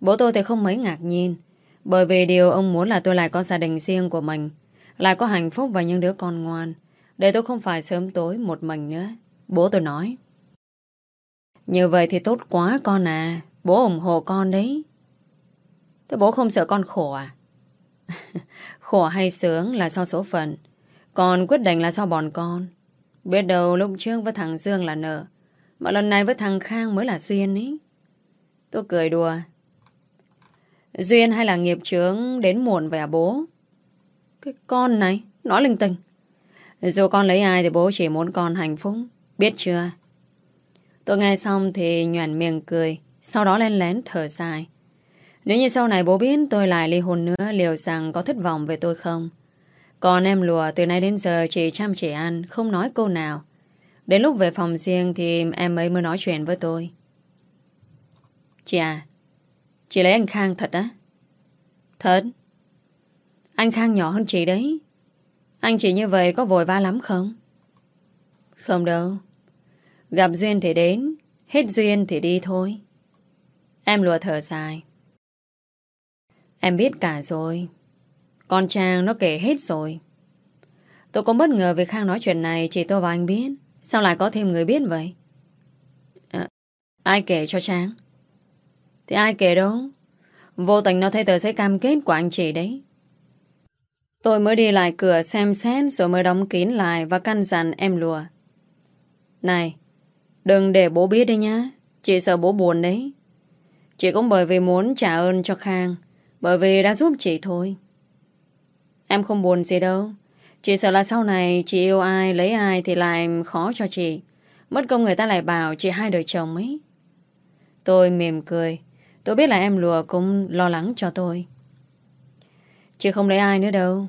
Bố tôi thì không mấy ngạc nhiên. Bởi vì điều ông muốn là tôi lại có gia đình riêng của mình. Lại có hạnh phúc và những đứa con ngoan Để tôi không phải sớm tối một mình nữa Bố tôi nói như vậy thì tốt quá con à. Bố ủng hộ con đấy. Thế bố không sợ con khổ à? Khổ hay sướng là do số phận. Còn quyết định là do bọn con. Biết đâu lúc trước với thằng Dương là nợ, Mà lần này với thằng Khang mới là duyên ý Tôi cười đùa. Duyên hay là nghiệp chướng đến muộn về à bố? Cái con này Nói linh tinh. Dù con lấy ai thì bố chỉ muốn con hạnh phúc. Biết chưa? Tôi nghe xong thì nhoàn miệng cười, Sau đó lên lén thở dài. Nếu như sau này bố biết tôi lại ly hôn nữa, Liệu rằng có thất vọng về tôi không? Còn em lùa từ nay đến giờ Chỉ chăm chỉ ăn, Không nói câu nào. Đến lúc về phòng riêng Thì em ấy mới nói chuyện với tôi. Chị à Chị lấy anh Khang thật á? Thật? Anh Khang nhỏ hơn chị đấy. Anh chị như vậy có vội vã lắm không? Không đâu. Gặp duyên thì đến Hết duyên thì đi thôi. Em lùa thở dài. Em biết cả rồi. Con Trang nó kể hết rồi. Tôi cũng bất ngờ vì Khang nói chuyện này Chỉ tôi và anh biết. Sao lại có thêm người biết vậy? À, Ai kể cho Trang? Thì ai kể đâu? Vô tình nó thấy tờ giấy cam kết của anh chị đấy. Tôi mới đi lại cửa xem xét Rồi mới đóng kín lại Và căn dặn em lùa. Này Đừng để bố biết đấy nhá. Chị sợ bố buồn đấy. Chị cũng bởi vì muốn trả ơn cho Khang, Bởi vì đã giúp chị thôi. Em không buồn gì đâu. Chị sợ là sau này chị yêu ai, Lấy ai thì lại khó cho chị. Mất công người ta lại bảo chị hai đời chồng ấy. Tôi mỉm cười. Tôi biết là em lùa cũng lo lắng cho tôi. Chị không lấy ai nữa đâu.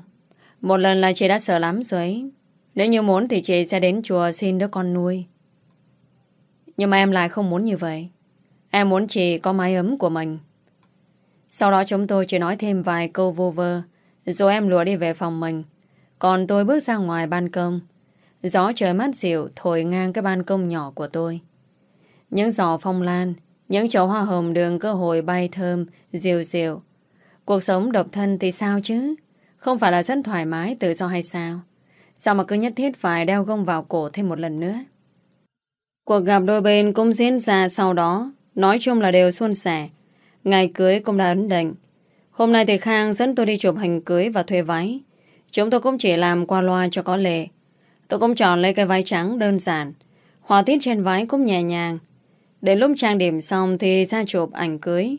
Một lần là chị đã sợ lắm rồi ấy. Nếu như muốn thì chị sẽ đến chùa xin đứa con nuôi. Nhưng mà em lại không muốn như vậy Em muốn chị có mái ấm của mình Sau đó chúng tôi chỉ nói thêm vài câu vô vơ Rồi em lùa đi về phòng mình Còn tôi bước ra ngoài ban công Gió trời mát dịu thổi ngang cái ban công nhỏ của tôi Những giỏ phong lan những chậu hoa hồng đường cơ hội bay thơm, dịu dịu. Cuộc sống độc thân thì sao chứ? Không phải là rất thoải mái, tự do hay sao? Sao mà cứ nhất thiết phải đeo gông vào cổ thêm một lần nữa? Cuộc gặp đôi bên cũng diễn ra sau đó. Nói chung là đều suôn sẻ. Ngày cưới cũng đã ấn định. Hôm nay thì Khang dẫn tôi đi chụp hình cưới và thuê váy. Chúng tôi cũng chỉ làm qua loa cho có lệ. Tôi cũng chọn lấy cái váy trắng đơn giản. Hòa tiết trên váy cũng nhẹ nhàng. Đến lúc trang điểm xong thì ra chụp ảnh cưới.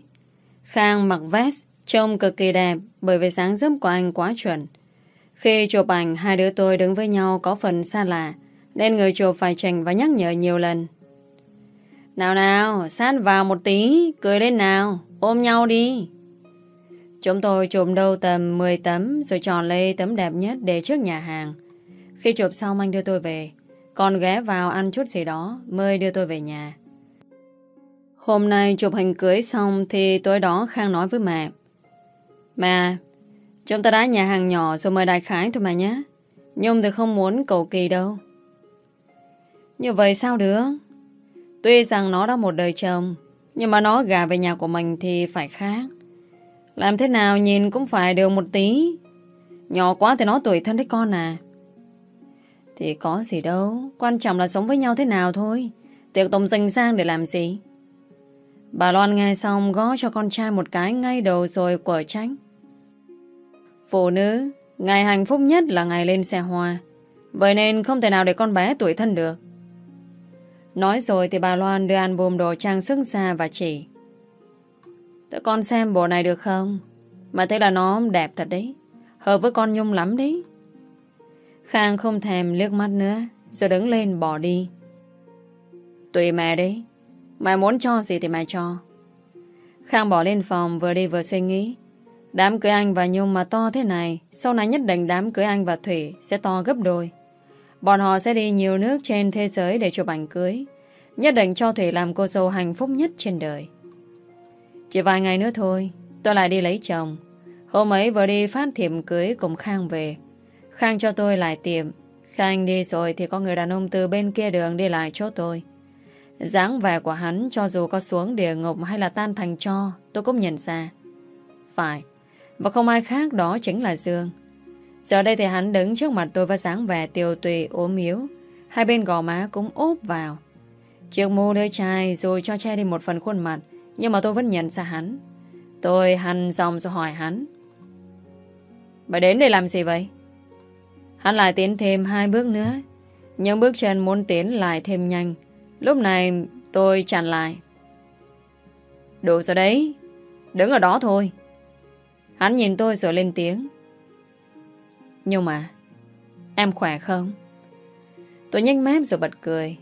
Khang mặc vest, trông cực kỳ đẹp bởi vì sáng dấp của anh quá chuẩn. Khi chụp ảnh, hai đứa tôi đứng với nhau có phần xa lạ, nên người chụp phải chỉnh và nhắc nhở nhiều lần. Nào nào, sát vào một tí, cười lên nào, ôm nhau đi. Chúng tôi chụp đâu tầm 10 tấm rồi chọn lấy tấm đẹp nhất để trước nhà hàng. Khi chụp xong anh đưa tôi về, còn ghé vào ăn chút gì đó mới đưa tôi về nhà. Hôm nay chụp hình cưới xong thì tối đó Khang nói với mẹ. Mẹ, chúng ta đã nhà hàng nhỏ rồi mời đại khái thôi mà nhé. Nhung thì không muốn cầu kỳ đâu. Như vậy sao được? Tuy rằng nó đã một đời chồng, nhưng mà nó gà về nhà của mình thì phải khác. Làm thế nào nhìn cũng phải được một tí. Nhỏ quá thì nó tuổi thân đấy con à. Thì có gì đâu, quan trọng là sống với nhau thế nào thôi. Tiệc tùng danh sang để làm gì? Bà Loan nghe xong gõ cho con trai một cái ngay đầu rồi quở tránh. Phụ nữ, ngày hạnh phúc nhất là ngày lên xe hoa. Vậy nên không thể nào để con bé tuổi thân được. Nói rồi thì bà Loan đưa album đồ trang sức ra và chỉ. Tụi con xem bộ này được không? Mà thấy là nó đẹp thật đấy. Hợp với con Nhung lắm đấy. Khang không thèm liếc mắt nữa, rồi đứng lên bỏ đi. Tùy mẹ đấy. Mày muốn cho gì thì mày cho Khang bỏ lên phòng vừa đi vừa suy nghĩ Đám cưới anh và Nhung mà to thế này Sau này nhất định đám cưới anh và Thủy Sẽ to gấp đôi Bọn họ sẽ đi nhiều nước trên thế giới Để chụp ảnh cưới Nhất định cho Thủy làm cô dâu hạnh phúc nhất trên đời. Chỉ vài ngày nữa thôi Tôi lại đi lấy chồng. Hôm ấy vừa đi phát thiệp cưới cùng Khang về. Khang cho tôi lại tiệm. Khang đi rồi thì có người đàn ông từ bên kia đường đi lại chỗ tôi. Dáng vẻ của hắn cho dù có xuống địa ngục hay là tan thành cho, tôi cũng nhận ra. Phải, và không ai khác đó chính là Dương. Giờ đây thì hắn đứng trước mặt tôi và sáng vẻ tiêu tùy ốm yếu. Hai bên gò má cũng ốp vào. Chiếc mũ đôi chai rồi cho che đi một phần khuôn mặt. Nhưng mà tôi vẫn nhận ra hắn. Tôi hằn dòng rồi hỏi hắn. Bà đến đây làm gì vậy? Hắn lại tiến thêm hai bước nữa. Những bước chân muốn tiến lại thêm nhanh. Lúc này tôi chặn lại. Đủ rồi đấy. Đứng ở đó thôi. Hắn nhìn tôi rồi lên tiếng. Nhưng mà, Em khỏe không? Tôi nhếch mép rồi bật cười.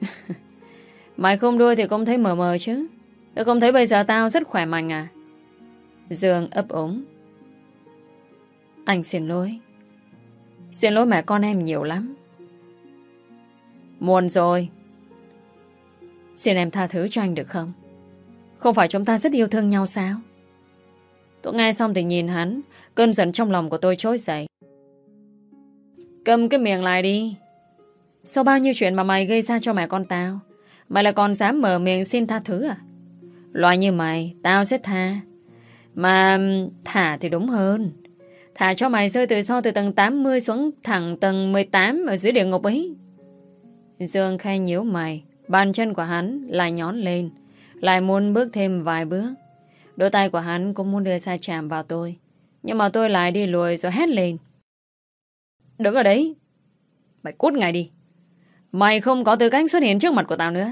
Mày không đuôi thì không thấy mờ mờ chứ. Tôi không thấy bây giờ tao rất khỏe mạnh à? Dương ấp ống Anh xin lỗi. Xin lỗi mẹ con em nhiều lắm. Muộn rồi. Xin em tha thứ cho anh được không? Không phải chúng ta rất yêu thương nhau sao? Tôi nghe xong thì nhìn hắn, Cơn giận trong lòng của tôi trỗi dậy. Cầm cái miệng lại đi. Sau bao nhiêu chuyện mà mày gây ra cho mẹ con tao, Mày là còn dám mở miệng xin tha thứ à? Loại như mày, Tao sẽ tha. Mà thả thì đúng hơn. Thả cho mày rơi từ so từ tầng 80 Xuống thẳng tầng 18 Ở dưới địa ngục ấy. Dương khai nhíu mày, Bàn chân của hắn lại nhón lên, Lại muốn bước thêm vài bước. Đôi tay của hắn cũng muốn đưa ra chạm vào tôi, Nhưng mà tôi lại đi lùi rồi hét lên. Đứng ở đấy. Mày cút ngay đi. Mày không có tư cách xuất hiện trước mặt của tao nữa.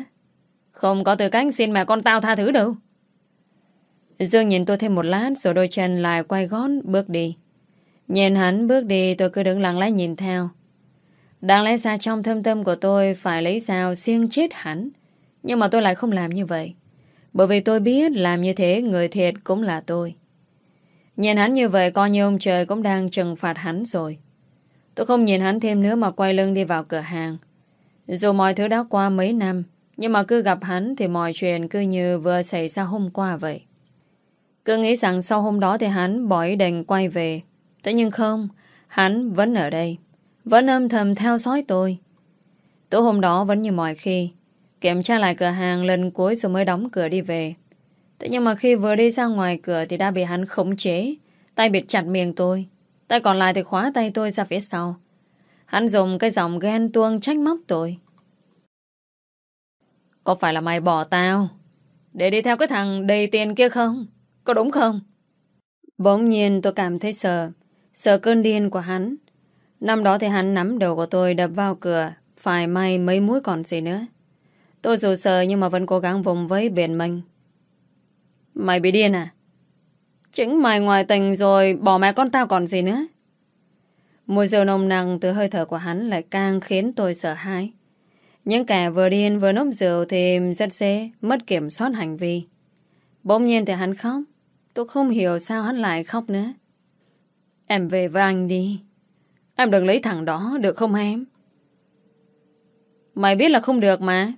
Không có tư cách xin mẹ con tao tha thứ đâu. Dương nhìn tôi thêm một lát Rồi đôi chân lại quay gót bước đi. Nhìn hắn bước đi, tôi cứ đứng lặng lẽ nhìn theo. Đáng lẽ ra trong thâm tâm của tôi Phải lấy dao siêng chết hắn. Nhưng mà tôi lại không làm như vậy. Bởi vì tôi biết làm như thế Người thiệt cũng là tôi. Nhìn hắn như vậy, coi như ông trời cũng đang trừng phạt hắn rồi. Tôi không nhìn hắn thêm nữa mà quay lưng đi vào cửa hàng. Dù mọi thứ đã qua mấy năm, nhưng mà cứ gặp hắn thì mọi chuyện cứ như vừa xảy ra hôm qua vậy. Cứ nghĩ rằng sau hôm đó thì hắn bỏ ý định quay về. Thế nhưng không, hắn vẫn ở đây. Vẫn âm thầm theo dõi tôi. Tối hôm đó vẫn như mọi khi. Kiểm tra lại cửa hàng lần cuối rồi mới đóng cửa đi về. Thế nhưng mà khi vừa đi ra ngoài cửa thì đã bị hắn khống chế. Tay bịt chặt miệng tôi. Tay còn lại thì khóa tay tôi ra phía sau. Hắn dùng cái giọng ghen tuông trách móc tôi. Có phải là mày bỏ tao để đi theo cái thằng đầy tiền kia không? Có đúng không? Bỗng nhiên tôi cảm thấy sợ. Sợ cơn điên của hắn. Năm đó thì hắn nắm đầu của tôi đập vào cửa. Phải may mấy mũi còn gì nữa. Tôi dù sợ nhưng mà vẫn cố gắng vùng với biển mình. Mày bị điên à? Chính mày ngoài tình rồi, bỏ mẹ con tao còn gì nữa. Mùi rượu nồng nặng từ hơi thở của hắn lại càng khiến tôi sợ hãi. Những kẻ vừa điên vừa nốc rượu thì rất dễ mất kiểm soát hành vi. Bỗng nhiên thì hắn khóc. Tôi không hiểu sao hắn lại khóc nữa. Em về với anh đi. Em đừng lấy thằng đó, được không em? Mày biết là không được mà.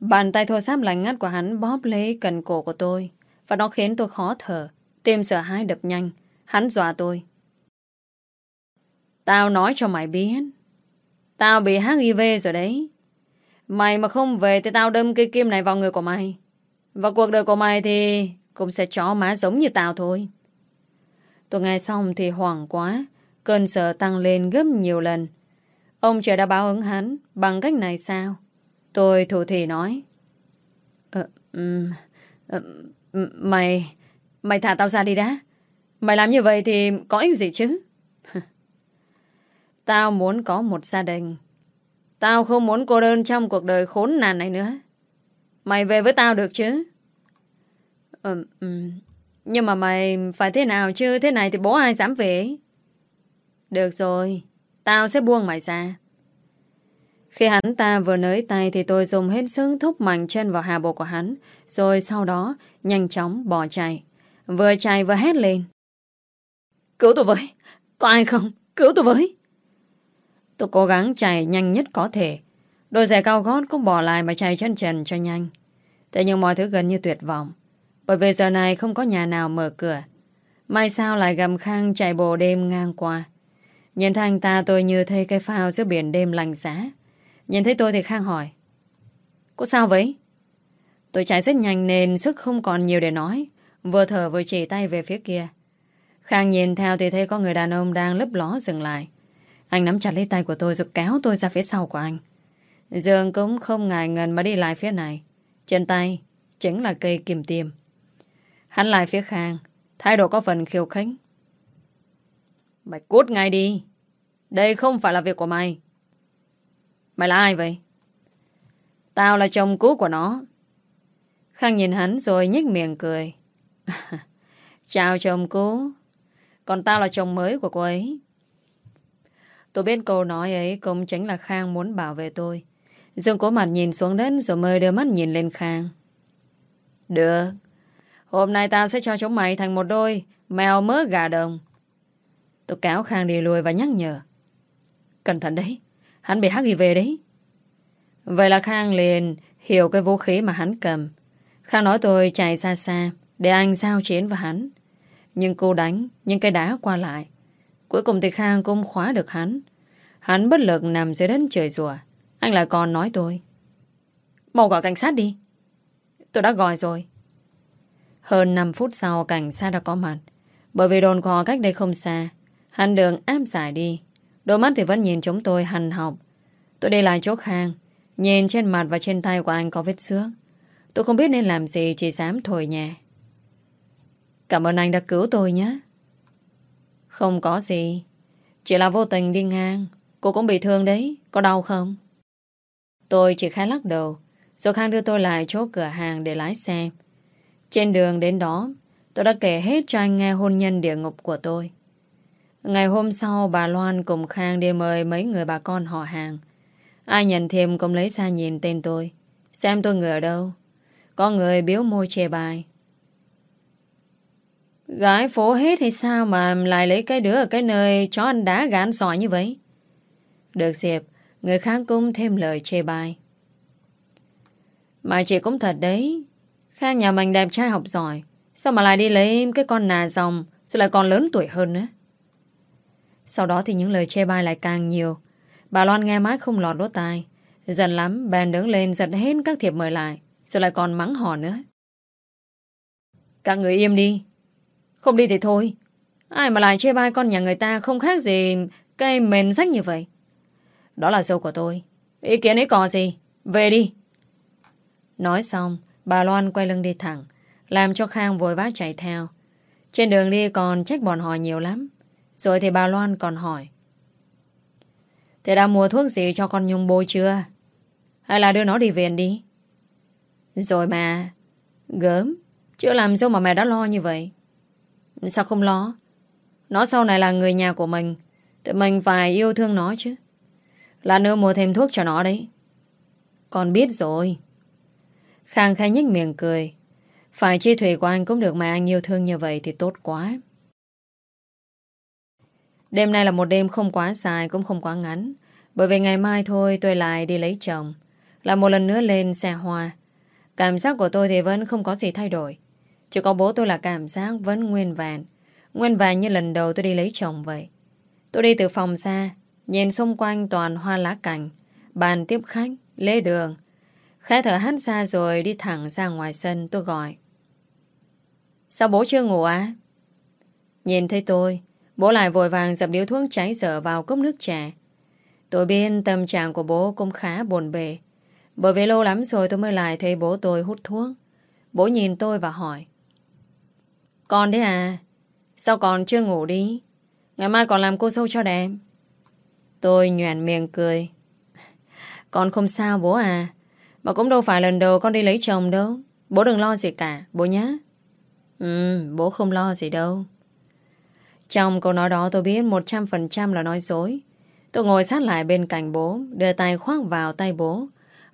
Bàn tay thô sáp lạnh ngắt của hắn bóp lấy cần cổ của tôi. Và nó khiến tôi khó thở. Tim sợ hãi đập nhanh. Hắn dọa tôi. Tao nói cho mày biết. Tao bị HIV rồi đấy. Mày mà không về Thì tao đâm cây kim này vào người của mày. Và cuộc đời của mày thì Cũng sẽ chó má giống như tao thôi. Tôi nghe xong thì hoảng quá. Cơn sợ tăng lên gấp nhiều lần. Ông trời đã báo ứng hắn Bằng cách này sao? Tôi thủ thì nói. Ờ, um, Mày... Mày thả tao ra đi đã. Mày làm như vậy thì có ích gì chứ? tao muốn có một gia đình. Tao không muốn cô đơn trong cuộc đời khốn nạn này nữa. Mày về với tao được chứ? Ừ, ừ. Nhưng mà mày phải thế nào chứ? Thế này thì bố ai dám về? Được rồi. Tao sẽ buông mày ra. Khi hắn ta vừa nới tay thì tôi dùng hết sức thúc mạnh chân vào hà bộ của hắn, rồi sau đó nhanh chóng bỏ chạy. Vừa chạy vừa hét lên. Cứu tôi với! Có ai không? Cứu tôi với! Tôi cố gắng chạy nhanh nhất có thể. Đôi giày cao gót cũng bỏ lại mà chạy chân trần cho nhanh. Thế nhưng mọi thứ gần như tuyệt vọng. Bởi vì giờ này không có nhà nào mở cửa. Mai sao lại gầm khang chạy bộ đêm ngang qua. Nhìn thấy anh ta tôi như thấy cái phao giữa biển đêm lành giá. Nhìn thấy tôi thì Khang hỏi cô sao vậy? Tôi chạy rất nhanh nên sức không còn nhiều để nói Vừa thở vừa chỉ tay về phía kia Khang nhìn theo thì thấy có người đàn ông đang lấp ló dừng lại. Anh nắm chặt lấy tay của tôi rồi kéo tôi ra phía sau của anh. Dương cũng không ngại ngần mà đi lại phía này. Trên tay chính là cây kìm tiêm. Hắn lại phía Khang, thái độ có phần khiêu khích. Mày cút ngay đi. Đây không phải là việc của mày. Mày là ai vậy? Tao là chồng cũ của nó. Khang nhìn hắn rồi nhếch miệng cười. Chào chồng cũ. Còn tao là chồng mới của cô ấy. Tôi biết câu nói ấy cũng chính là Khang muốn bảo vệ tôi. Dương cố mặt nhìn xuống đất rồi mới đưa mắt nhìn lên Khang. Được. Hôm nay tao sẽ cho chúng mày thành một đôi mèo mớ gà đồng. Tôi kéo Khang đi lùi và nhắc nhở. Cẩn thận đấy. Hắn bị HIV đấy. Vậy là Khang liền hiểu cái vũ khí mà hắn cầm. Khang nói tôi chạy xa xa để anh giao chiến với hắn. Nhưng cô đánh những cái đá qua lại. Cuối cùng thì Khang cũng khóa được hắn. Hắn bất lực nằm dưới đất trời rùa. Anh lại còn nói tôi. Mau gọi cảnh sát đi. Tôi đã gọi rồi. Hơn 5 phút sau, cảnh sát đã có mặt. Bởi vì đồn kho cách đây không xa. Hắn đường áp giải đi. Đôi mắt thì vẫn nhìn chúng tôi hành học. Tôi đi lại chỗ Khang. Nhìn trên mặt và trên tay của anh có vết xước. Tôi không biết nên làm gì chỉ dám thổi nhẹ. Cảm ơn anh đã cứu tôi nhé. Không có gì. Chỉ là vô tình đi ngang. Cô cũng bị thương đấy. Có đau không? Tôi chỉ khá lắc đầu. Rồi Khang đưa tôi lại chỗ cửa hàng để lái xe. Trên đường đến đó, tôi đã kể hết cho anh nghe hôn nhân địa ngục của tôi. Ngày hôm sau, bà Loan cùng Khang đi mời mấy người bà con họ hàng. Ai nhận thêm cũng lấy xa nhìn tên tôi. Xem tôi người ở đâu. Có người biếu môi chê bài. Gái phố hết hay sao mà lại lấy cái đứa ở cái nơi chó ăn đá gán sỏi như vậy? Được dịp, người khác cũng thêm lời chê bai. Mà chị cũng thật đấy. Khang nhà mình đẹp trai học giỏi. Sao mà lại đi lấy cái con nà dòng rồi lại còn lớn tuổi hơn nữa? Sau đó thì những lời chê bai lại càng nhiều. Bà Loan nghe mãi không lọt lỗ tai. Dần lắm, bèn đứng lên giật hết các thiệp mời lại. Rồi lại còn mắng họ nữa. Các người im đi. Không đi thì thôi. Ai mà lại chê bai con nhà người ta không khác gì cây mền sách như vậy. Đó là dâu của tôi. Ý kiến ấy có gì? Về đi. Nói xong, bà Loan quay lưng đi thẳng, làm cho Khang vội vã chạy theo. Trên đường đi còn trách bọn họ nhiều lắm. Rồi thì bà Loan còn hỏi. Thế đã mua thuốc gì cho con Nhung bôi chưa? Hay là đưa nó đi viện đi? Rồi mà, gớm, chưa làm sao mà mẹ đã lo như vậy? Sao không lo? Nó sau này là người nhà của mình, thì mình phải yêu thương nó chứ. Là nữa mua thêm thuốc cho nó đấy. Con biết rồi. Khang khai nhếch miệng cười. Phải chi thủy của anh cũng được mà anh yêu thương như vậy thì tốt quá. Đêm nay là một đêm không quá dài cũng không quá ngắn. Bởi vì ngày mai thôi tôi lại đi lấy chồng. Là một lần nữa lên xe hoa. Cảm giác của tôi thì vẫn không có gì thay đổi. Chỉ có bố tôi là cảm giác vẫn nguyên vẹn. Nguyên vẹn như lần đầu tôi đi lấy chồng vậy. Tôi đi từ phòng xa, nhìn xung quanh toàn hoa lá cành, bàn tiếp khách, lễ đường. Khẽ thở hát xa rồi đi thẳng ra ngoài sân tôi gọi. Sao bố chưa ngủ á? Nhìn thấy tôi, bố lại vội vàng dập điếu thuốc cháy dở vào cốc nước trà. Tôi biết tâm trạng của bố cũng khá buồn bề. Bởi vì lâu lắm rồi tôi mới lại thấy bố tôi hút thuốc. Bố nhìn tôi và hỏi. Con đấy à? Sao còn chưa ngủ đi? Ngày mai còn làm cô sâu cho đẹp. Tôi nhoèn miệng cười. Con không sao bố à. Mà cũng đâu phải lần đầu con đi lấy chồng đâu. Bố đừng lo gì cả, bố nhé. Ừ, bố không lo gì đâu. Trong câu nói đó tôi biết 100% là nói dối. Tôi ngồi sát lại bên cạnh bố, đưa tay khoác vào tay bố.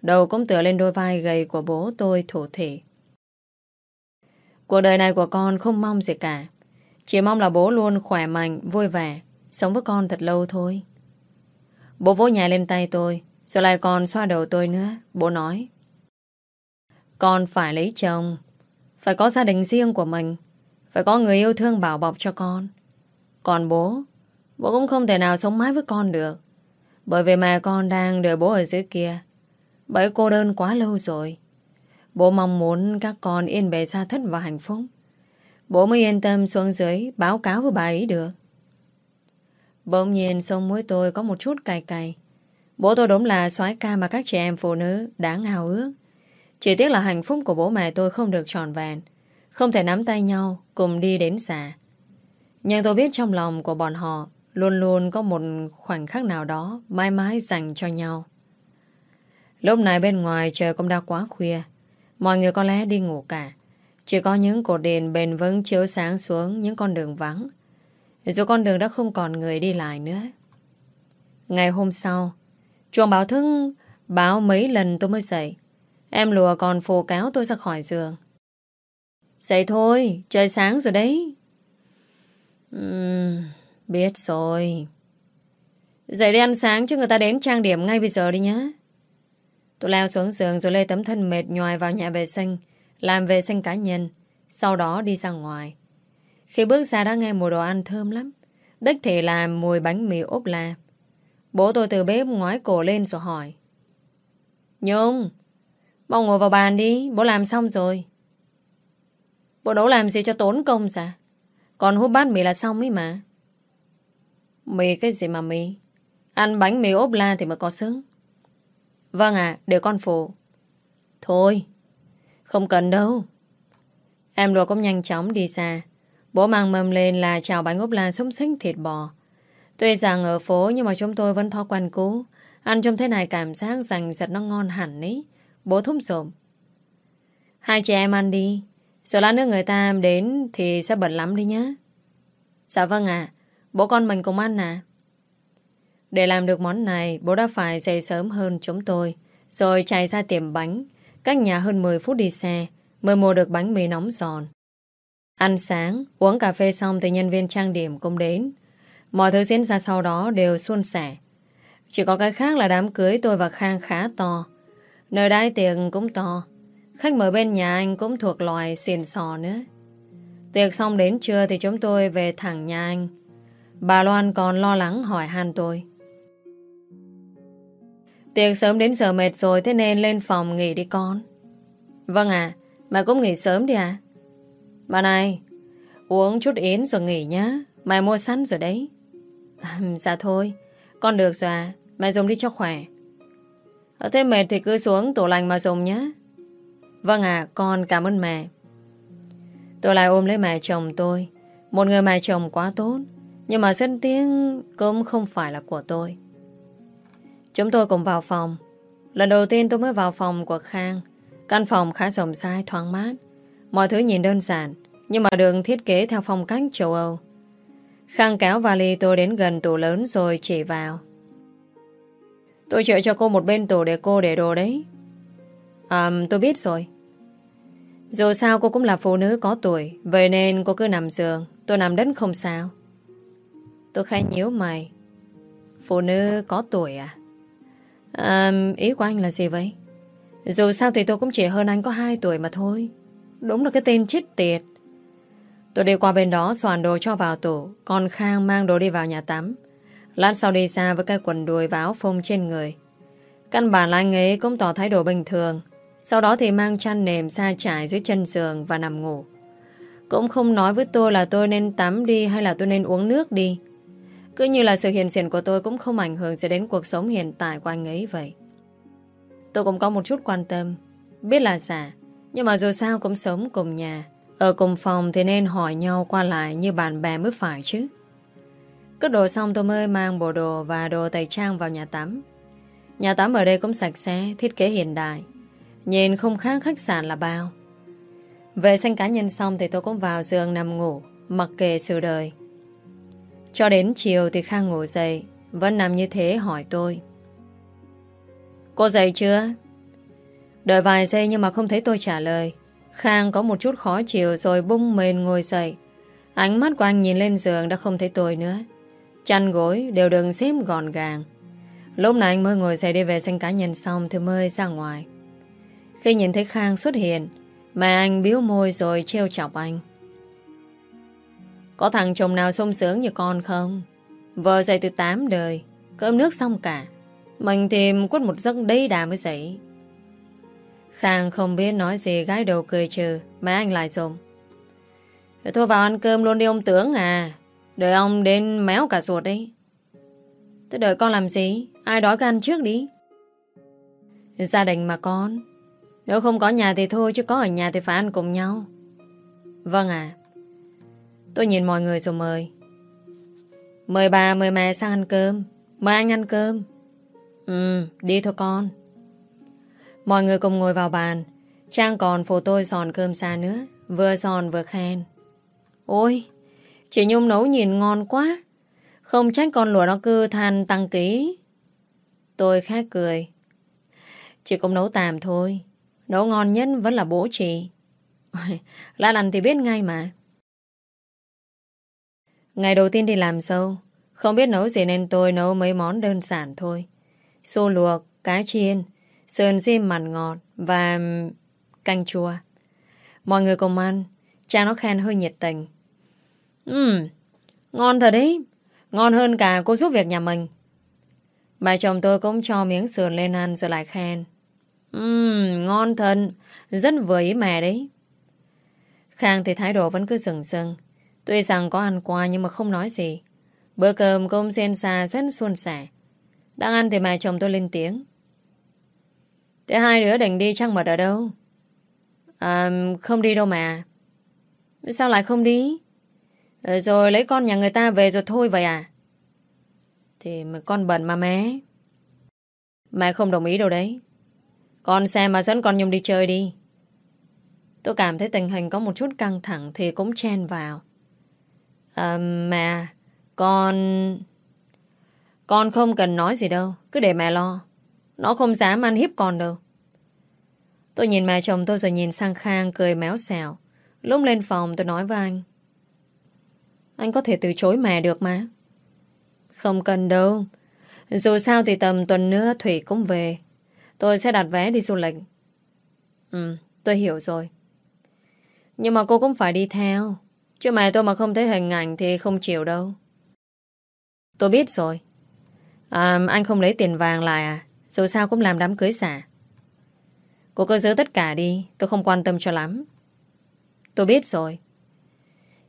Đầu cũng tựa lên đôi vai gầy của bố tôi thủ thể. Cuộc đời này của con không mong gì cả. Chỉ mong là bố luôn khỏe mạnh, vui vẻ, sống với con thật lâu thôi. Bố vỗ nhẹ lên tay tôi, rồi lại còn xoa đầu tôi nữa. Bố nói. Con phải lấy chồng, phải có gia đình riêng của mình, phải có người yêu thương bảo bọc cho con. Còn bố, bố cũng không thể nào sống mãi với con được. Bởi vì mẹ con đang đợi bố ở dưới kia. Bởi cô đơn quá lâu rồi. Bố mong muốn các con yên bề xa thất và hạnh phúc. Bố mới yên tâm xuống dưới báo cáo với bà ấy được. Bỗng nhiên sông mũi tôi có một chút cay cay. Bố tôi đúng là soái ca mà các chị em phụ nữ đáng hào ước. Chỉ tiếc là hạnh phúc của bố mẹ tôi không được tròn vẹn. Không thể nắm tay nhau cùng đi đến xa. Nhưng tôi biết trong lòng của bọn họ luôn luôn có một khoảnh khắc nào đó mãi mãi dành cho nhau. Lúc này bên ngoài trời cũng đã quá khuya. Mọi người có lẽ đi ngủ cả. Chỉ có những cột đèn bền vững chiếu sáng xuống những con đường vắng. Dù con đường đã không còn người đi lại nữa. Ngày hôm sau, chuông báo thức báo mấy lần tôi mới dậy. Em lùa còn phù cáo tôi ra khỏi giường. Dậy thôi, trời sáng rồi đấy. Uhm, biết rồi. Dậy đi ăn sáng cho người ta đến trang điểm ngay bây giờ đi nhé. Tôi leo xuống giường rồi lê tấm thân mệt nhòi vào nhà vệ sinh, làm vệ sinh cá nhân, sau đó đi ra ngoài. Khi bước ra đã nghe mùi đồ ăn thơm lắm, đích thể làm mùi bánh mì ốp la. Bố tôi từ bếp ngoái cổ lên rồi hỏi. Nhung, mau ngồi vào bàn đi, bố làm xong rồi. bố đấu làm gì cho tốn công sao còn hút bát mì là xong ấy mà. Mì cái gì mà mì? Ăn bánh mì ốp la thì mới có sướng. Vâng ạ, Để con phụ. Thôi, Không cần đâu. Em đùa cũng nhanh chóng đi xa. Bố mang mâm lên là chào bánh ốp la xúc xích thịt bò. Tuy rằng ở phố Nhưng mà chúng tôi vẫn thói quen cũ. Ăn trong thế này cảm giác rằng giật nó ngon hẳn ấy. Bố thúc rộm Hai chị em ăn đi. Sợ lát nữa người ta đến Thì sẽ bận lắm đi nhé Dạ vâng ạ. Bố con mình cùng ăn à Để làm được món này Bố đã phải dậy sớm hơn chúng tôi Rồi chạy ra tiệm bánh. Cách nhà hơn 10 phút đi xe Mới mua được bánh mì nóng giòn. Ăn sáng, uống cà phê xong Thì nhân viên trang điểm cũng đến. Mọi thứ diễn ra sau đó đều suôn sẻ. Chỉ có cái khác là đám cưới tôi và Khang khá to. Nơi đái tiệc cũng to. Khách mời bên nhà anh cũng thuộc loài xiền sò nữa. Tiệc xong đến trưa thì chúng tôi về thẳng nhà anh. Bà Loan còn lo lắng hỏi han tôi. Tiệc sớm đến giờ mệt rồi thế nên lên phòng nghỉ đi con. Vâng à, mày cũng nghỉ sớm đi à. Bà này, uống chút yến rồi nghỉ nhá. Mày mua sẵn rồi đấy. dạ thôi, con được rồi à. Mày dùng đi cho khỏe. Ở thế mệt thì cứ xuống tủ lạnh mà dùng nhé. Vâng ạ, con cảm ơn mẹ. Tôi lại ôm lấy mẹ chồng tôi. Một người mẹ chồng quá tốt, nhưng mà dân tiếng cũng không phải là của tôi. Chúng tôi cùng vào phòng. Lần đầu tiên tôi mới vào phòng của Khang. Căn phòng khá rộng rãi, thoáng mát. Mọi thứ nhìn đơn giản, nhưng mà đường thiết kế theo phong cách châu Âu. Khang kéo vali tôi đến gần tủ lớn rồi chỉ vào. Tôi chữa cho cô một bên tủ để cô để đồ đấy. À, tôi biết rồi. Dù sao cô cũng là phụ nữ có tuổi, Vậy nên cô cứ nằm giường, Tôi nằm đất không sao. Tôi khai nhíu mày. Phụ nữ có tuổi à? à Ý của anh là gì vậy? Dù sao thì tôi cũng chỉ hơn anh có 2 tuổi mà thôi. Đúng là cái tên chết tiệt. Tôi đi qua bên đó soạn đồ cho vào tủ, Còn Khang mang đồ đi vào nhà tắm. Lát sau đi ra với cái quần đùi và áo phông trên người. Căn bản là anh ấy cũng tỏ thái độ bình thường sau đó thì mang chăn nềm ra trải dưới chân giường và nằm ngủ. Cũng không nói với tôi là tôi nên tắm đi hay là tôi nên uống nước đi. Cứ như là sự hiện diện của tôi cũng không ảnh hưởng gì đến cuộc sống hiện tại của anh ấy vậy. Tôi cũng có một chút quan tâm. Biết là giả, nhưng mà dù sao cũng sống cùng nhà. Ở cùng phòng thì nên hỏi nhau qua lại như bạn bè mới phải chứ. Cất đồ xong tôi mới mang bộ đồ và đồ tẩy trang vào nhà tắm. Nhà tắm ở đây cũng sạch sẽ, thiết kế hiện đại. Nhìn không khác khách sạn là bao. Vệ sinh cá nhân xong Thì tôi cũng vào giường nằm ngủ, Mặc kệ sự đời. Cho đến chiều thì Khang ngủ dậy, Vẫn nằm như thế hỏi tôi. Cô dậy chưa? Đợi vài giây nhưng mà không thấy tôi trả lời. Khang có một chút khó chịu Rồi bung mền ngồi dậy. Ánh mắt của anh nhìn lên giường đã không thấy tôi nữa. Chăn gối đều đừng xếp gọn gàng. Lúc này anh mới ngồi dậy đi vệ sinh cá nhân xong Thì mới ra ngoài khi nhìn thấy Khang xuất hiện, Mà anh biếu môi rồi treo chọc anh. Có thằng chồng nào sung sướng như con không? Vợ dậy từ 8 đời, Cơm nước xong cả. Mình tìm quất một giấc đầy đà mới dậy. Khang không biết nói gì, gái đầu cười trừ, Mà anh lại dùng Thôi vào ăn cơm luôn đi ông tướng à. Đợi ông đến méo cả ruột đi Tôi đợi con làm gì? Ai đói cứ ăn trước đi. Gia đình mà con. Nếu không có nhà thì thôi, Chứ có ở nhà thì phải ăn cùng nhau. Vâng à Tôi nhìn mọi người rồi mời. Mời bà, mời mẹ sang ăn cơm. Mời anh ăn cơm. Ừ đi thôi con. Mọi người cùng ngồi vào bàn. Trang còn phụ tôi giòn cơm xa nữa. Vừa giòn vừa khen. Ôi, Chị Nhung nấu nhìn ngon quá. Không trách con lụa nó cứ than tăng ký. Tôi khác cười. Chị cũng nấu tạm thôi. Nấu ngon nhất vẫn là bố chị. Lá lành thì biết ngay mà. Ngày đầu tiên đi làm sâu Không biết nấu gì nên tôi nấu mấy món đơn giản thôi. Xô luộc, cá chiên Sườn xiêm mặn ngọt Và canh chua. Mọi người cùng ăn Cha nó khen hơi nhiệt tình. Ừm, ngon thật đấy Ngon hơn cả cô giúp việc nhà mình. Bà chồng tôi cũng cho miếng sườn lên ăn rồi lại khen. Ừm, ngon thật Rất vừa ý mẹ đấy Khang thì thái độ vẫn cứ sừng sừng. Tuy rằng có ăn qua nhưng mà không nói gì Bữa cơm công sen xa rất suôn sẻ Đang ăn thì mẹ chồng tôi lên tiếng Thế hai đứa định đi trăng mật ở đâu? À, không đi đâu mà Sao lại không đi? Ờ, rồi lấy con nhà người ta về rồi thôi vậy à? Thì mà con bận mà mẹ Mẹ không đồng ý đâu đấy con xem mà dẫn con Nhung đi chơi đi. Tôi cảm thấy tình hình có một chút căng thẳng Thì cũng chen vào. À, Mẹ Con Con không cần nói gì đâu Cứ để mẹ lo. Nó không dám ăn hiếp con đâu. Tôi nhìn mẹ chồng tôi rồi nhìn sang Khang Cười méo xèo. Lúc lên phòng tôi nói với anh Anh có thể từ chối mẹ được mà. Không cần đâu. Dù sao thì tầm tuần nữa Thủy cũng về. Tôi sẽ đặt vé đi du lịch. Ừ tôi hiểu rồi. Nhưng mà cô cũng phải đi theo. Chứ mẹ tôi mà không thấy hình ảnh Thì không chịu đâu. Tôi biết rồi. À, Anh không lấy tiền vàng lại à? Dù sao cũng làm đám cưới xả. Cô cứ giữ tất cả đi. Tôi không quan tâm cho lắm. Tôi biết rồi.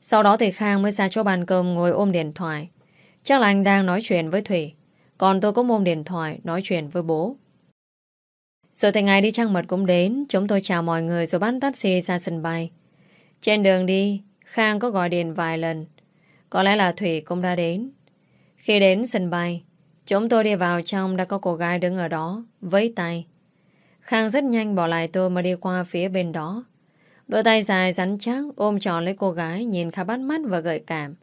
Sau đó thì Khang mới ra chỗ bàn cơm ngồi ôm điện thoại. Chắc là anh đang nói chuyện với Thủy. Còn tôi cũng ôm điện thoại Nói chuyện với bố. Rồi thành ngày đi trăng mật cũng đến Chúng tôi chào mọi người rồi bắt taxi ra sân bay Trên đường đi Khang có gọi điện vài lần Có lẽ là Thủy cũng đã đến Khi đến sân bay Chúng tôi đi vào trong đã có cô gái đứng ở đó Với tay Khang rất nhanh bỏ lại tôi mà đi qua phía bên đó Đôi tay dài rắn chắc ôm tròn lấy cô gái nhìn khá bắt mắt và gợi cảm.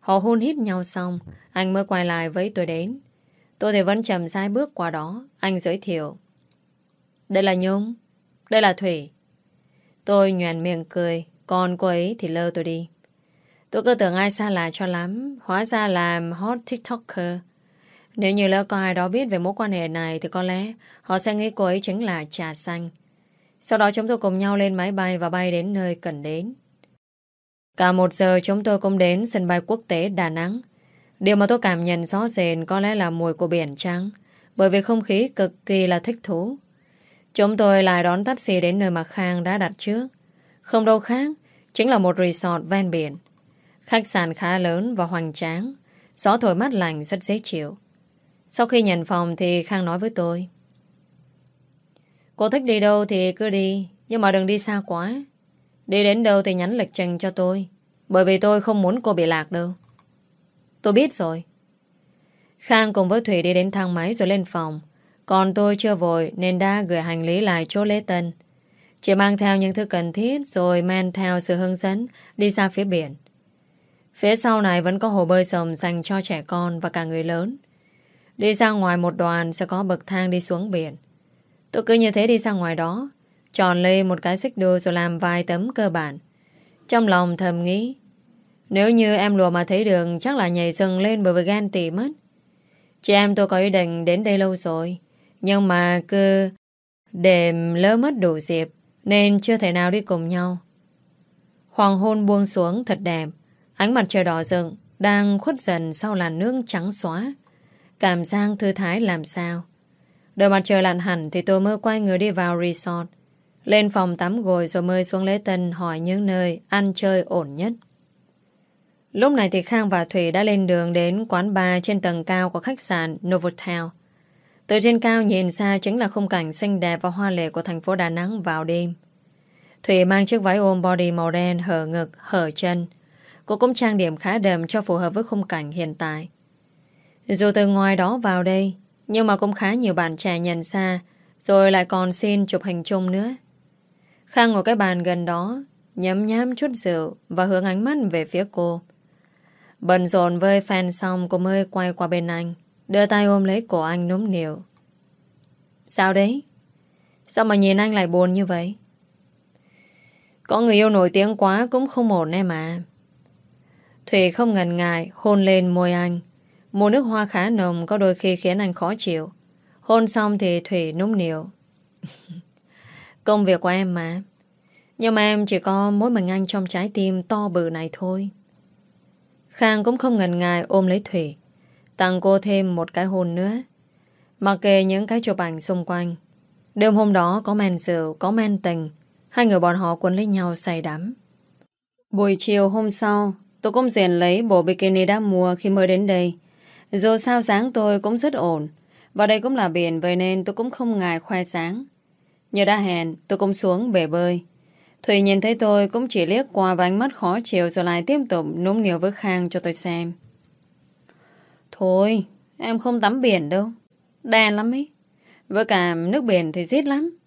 Họ hôn hít nhau xong, anh mới quay lại với tôi đến. Tôi thì vẫn chậm sai bước qua đó, anh giới thiệu. Đây là Nhung, đây là Thủy. Tôi nhoàn miệng cười, còn cô ấy thì lơ tôi đi. Tôi cứ tưởng ai xa lạ cho lắm, hóa ra làm hot tiktoker. Nếu như lỡ có ai đó biết về mối quan hệ này thì có lẽ họ sẽ nghĩ cô ấy chính là trà xanh. Sau đó chúng tôi cùng nhau lên máy bay và bay đến nơi cần đến. Cả một giờ chúng tôi cũng đến sân bay quốc tế Đà Nẵng. Điều mà tôi cảm nhận rõ rệt có lẽ là mùi của biển trắng, bởi vì không khí cực kỳ là thích thú. Chúng tôi lại đón taxi đến nơi mà Khang đã đặt trước. Không đâu khác, chính là một resort ven biển. Khách sạn khá lớn và hoành tráng, gió thổi mát lành rất dễ chịu. Sau khi nhận phòng thì Khang nói với tôi. Cô thích đi đâu thì cứ đi Nhưng mà đừng đi xa quá Đi đến đâu thì nhắn lịch trình cho tôi Bởi vì tôi không muốn cô bị lạc đâu Tôi biết rồi Khang cùng với Thủy đi đến thang máy rồi lên phòng còn tôi chưa vội Nên đã gửi hành lý lại chỗ lễ tân. Chỉ mang theo những thứ cần thiết Rồi men theo sự hướng dẫn, Đi ra phía biển. Phía sau này vẫn có hồ bơi sầm Dành cho trẻ con và cả người lớn. Đi ra ngoài một đoàn Sẽ có bậc thang đi xuống biển. Tôi cứ như thế đi ra ngoài đó tròn lê một cái xích đu rồi làm vài tấm cơ bản. Trong lòng thầm nghĩ, Nếu như em lùa mà thấy đường, Chắc là nhảy sừng lên bởi vì gan tỉ mất. Chị em tôi có ý định đến đây lâu rồi. Nhưng mà cứ Đêm lỡ mất đủ dịp, Nên chưa thể nào đi cùng nhau Hoàng hôn buông xuống thật đẹp, Ánh mặt trời đỏ rừng Đang khuất dần sau làn nước trắng xóa Cảm giác thư thái làm sao Đợi mặt trời lặn hẳn thì tôi mới quay người đi vào resort. Lên phòng tắm gội rồi mới xuống lễ tân hỏi những nơi ăn chơi ổn nhất. Lúc này thì Khang và Thủy đã lên đường đến quán bar trên tầng cao của khách sạn Novotel. Từ trên cao nhìn xa chính là khung cảnh xinh đẹp và hoa lệ của thành phố Đà Nẵng vào đêm. Thủy mang chiếc váy ôm body màu đen hở ngực, hở chân. Cô cũng trang điểm khá đậm cho phù hợp với khung cảnh hiện tại. Dù từ ngoài đó vào đây, nhưng mà cũng khá nhiều bạn trẻ nhận xa, rồi lại còn xin chụp hình chung nữa. Khang ngồi cái bàn gần đó, nhấm nhám chút rượu và hướng ánh mắt về phía cô. Bận rộn với fan xong cô mới quay qua bên anh, đưa tay ôm lấy cổ anh núm niệu. Sao đấy? Sao mà nhìn anh lại buồn như vậy? Có người yêu nổi tiếng quá cũng không ổn em mà. Thủy không ngần ngại hôn lên môi anh. Mùi nước hoa khá nồng có đôi khi khiến anh khó chịu. Hôn xong thì Thủy núm niệu. Công việc của em mà. Nhưng mà em chỉ có mỗi mình anh trong trái tim to bự này thôi. Khang cũng không ngần ngại ôm lấy Thủy. Tặng cô thêm một cái hôn nữa. Mặc kệ những cái chụp ảnh xung quanh. Đêm hôm đó có men rượu, có men tình. Hai người bọn họ quấn lấy nhau say đắm. Buổi chiều hôm sau, tôi cũng diện lấy bộ bikini đã mua khi mới đến đây. Dù sao sáng tôi cũng rất ổn. Và đây cũng là biển vậy nên tôi cũng không ngại khoe sáng. nhờ đã hẹn, tôi cũng xuống bể bơi. Thùy nhìn thấy tôi cũng chỉ liếc qua và ánh mắt khó chịu rồi lại tiếp tục núng niều với Khang cho tôi xem. Thôi, em không tắm biển đâu. Đen lắm ấy. Với cả nước biển thì rít lắm.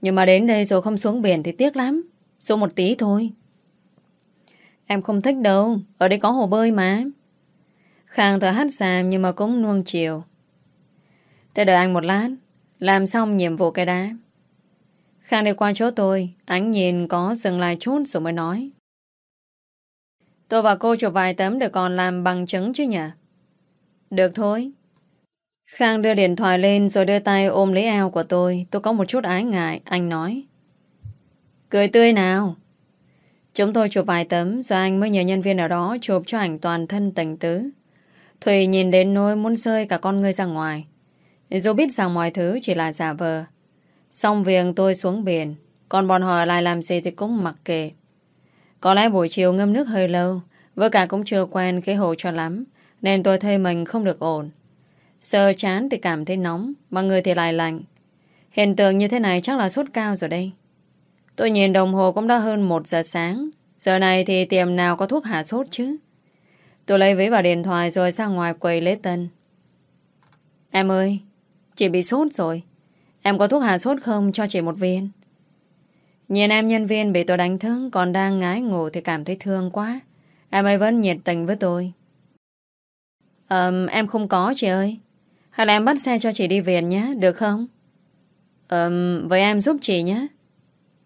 Nhưng mà đến đây rồi không xuống biển thì tiếc lắm. Xuống một tí thôi. Em không thích đâu. Ở đây có hồ bơi mà. Khang thở hát xàm nhưng mà cũng nuông chiều. Thế đợi anh một lát. Làm xong nhiệm vụ cái đá. Khang đi qua chỗ tôi. Anh nhìn có dừng lại chút rồi mới nói. Tôi và cô chụp vài tấm để còn làm bằng chứng chứ nhỉ? Được thôi. Khang đưa điện thoại lên rồi đưa tay ôm lấy eo của tôi. Tôi có một chút ái ngại. Anh nói. Cười tươi nào. Chúng tôi chụp vài tấm rồi anh mới nhờ nhân viên ở đó chụp cho ảnh toàn thân tỉnh tứ. Thùy nhìn đến nỗi muốn rơi cả con người ra ngoài. Dù biết rằng mọi thứ chỉ là giả vờ. Xong việc tôi xuống biển. Còn bọn họ lại làm gì thì cũng mặc kệ. Có lẽ buổi chiều ngâm nước hơi lâu. Với cả cũng chưa quen cái hồ cho lắm. Nên tôi thấy mình không được ổn. Sơ chán thì cảm thấy nóng. Mà người thì lại lạnh. Hiện tượng như thế này chắc là sốt cao rồi đây. Tôi nhìn đồng hồ cũng đã hơn 1 giờ sáng. Giờ này thì tiệm nào có thuốc hạ sốt chứ? Tôi lấy ví vào điện thoại rồi ra ngoài quầy lấy tân. Em ơi, chị bị sốt rồi. Em có thuốc hạ sốt không cho chị một viên? Nhìn em nhân viên bị tôi đánh thương còn đang ngái ngủ thì cảm thấy thương quá. Em ấy vẫn nhiệt tình với tôi. Um, em không có chị ơi. Hay là em bắt xe cho chị đi viện nhé, được không? Um, với em giúp chị nhé.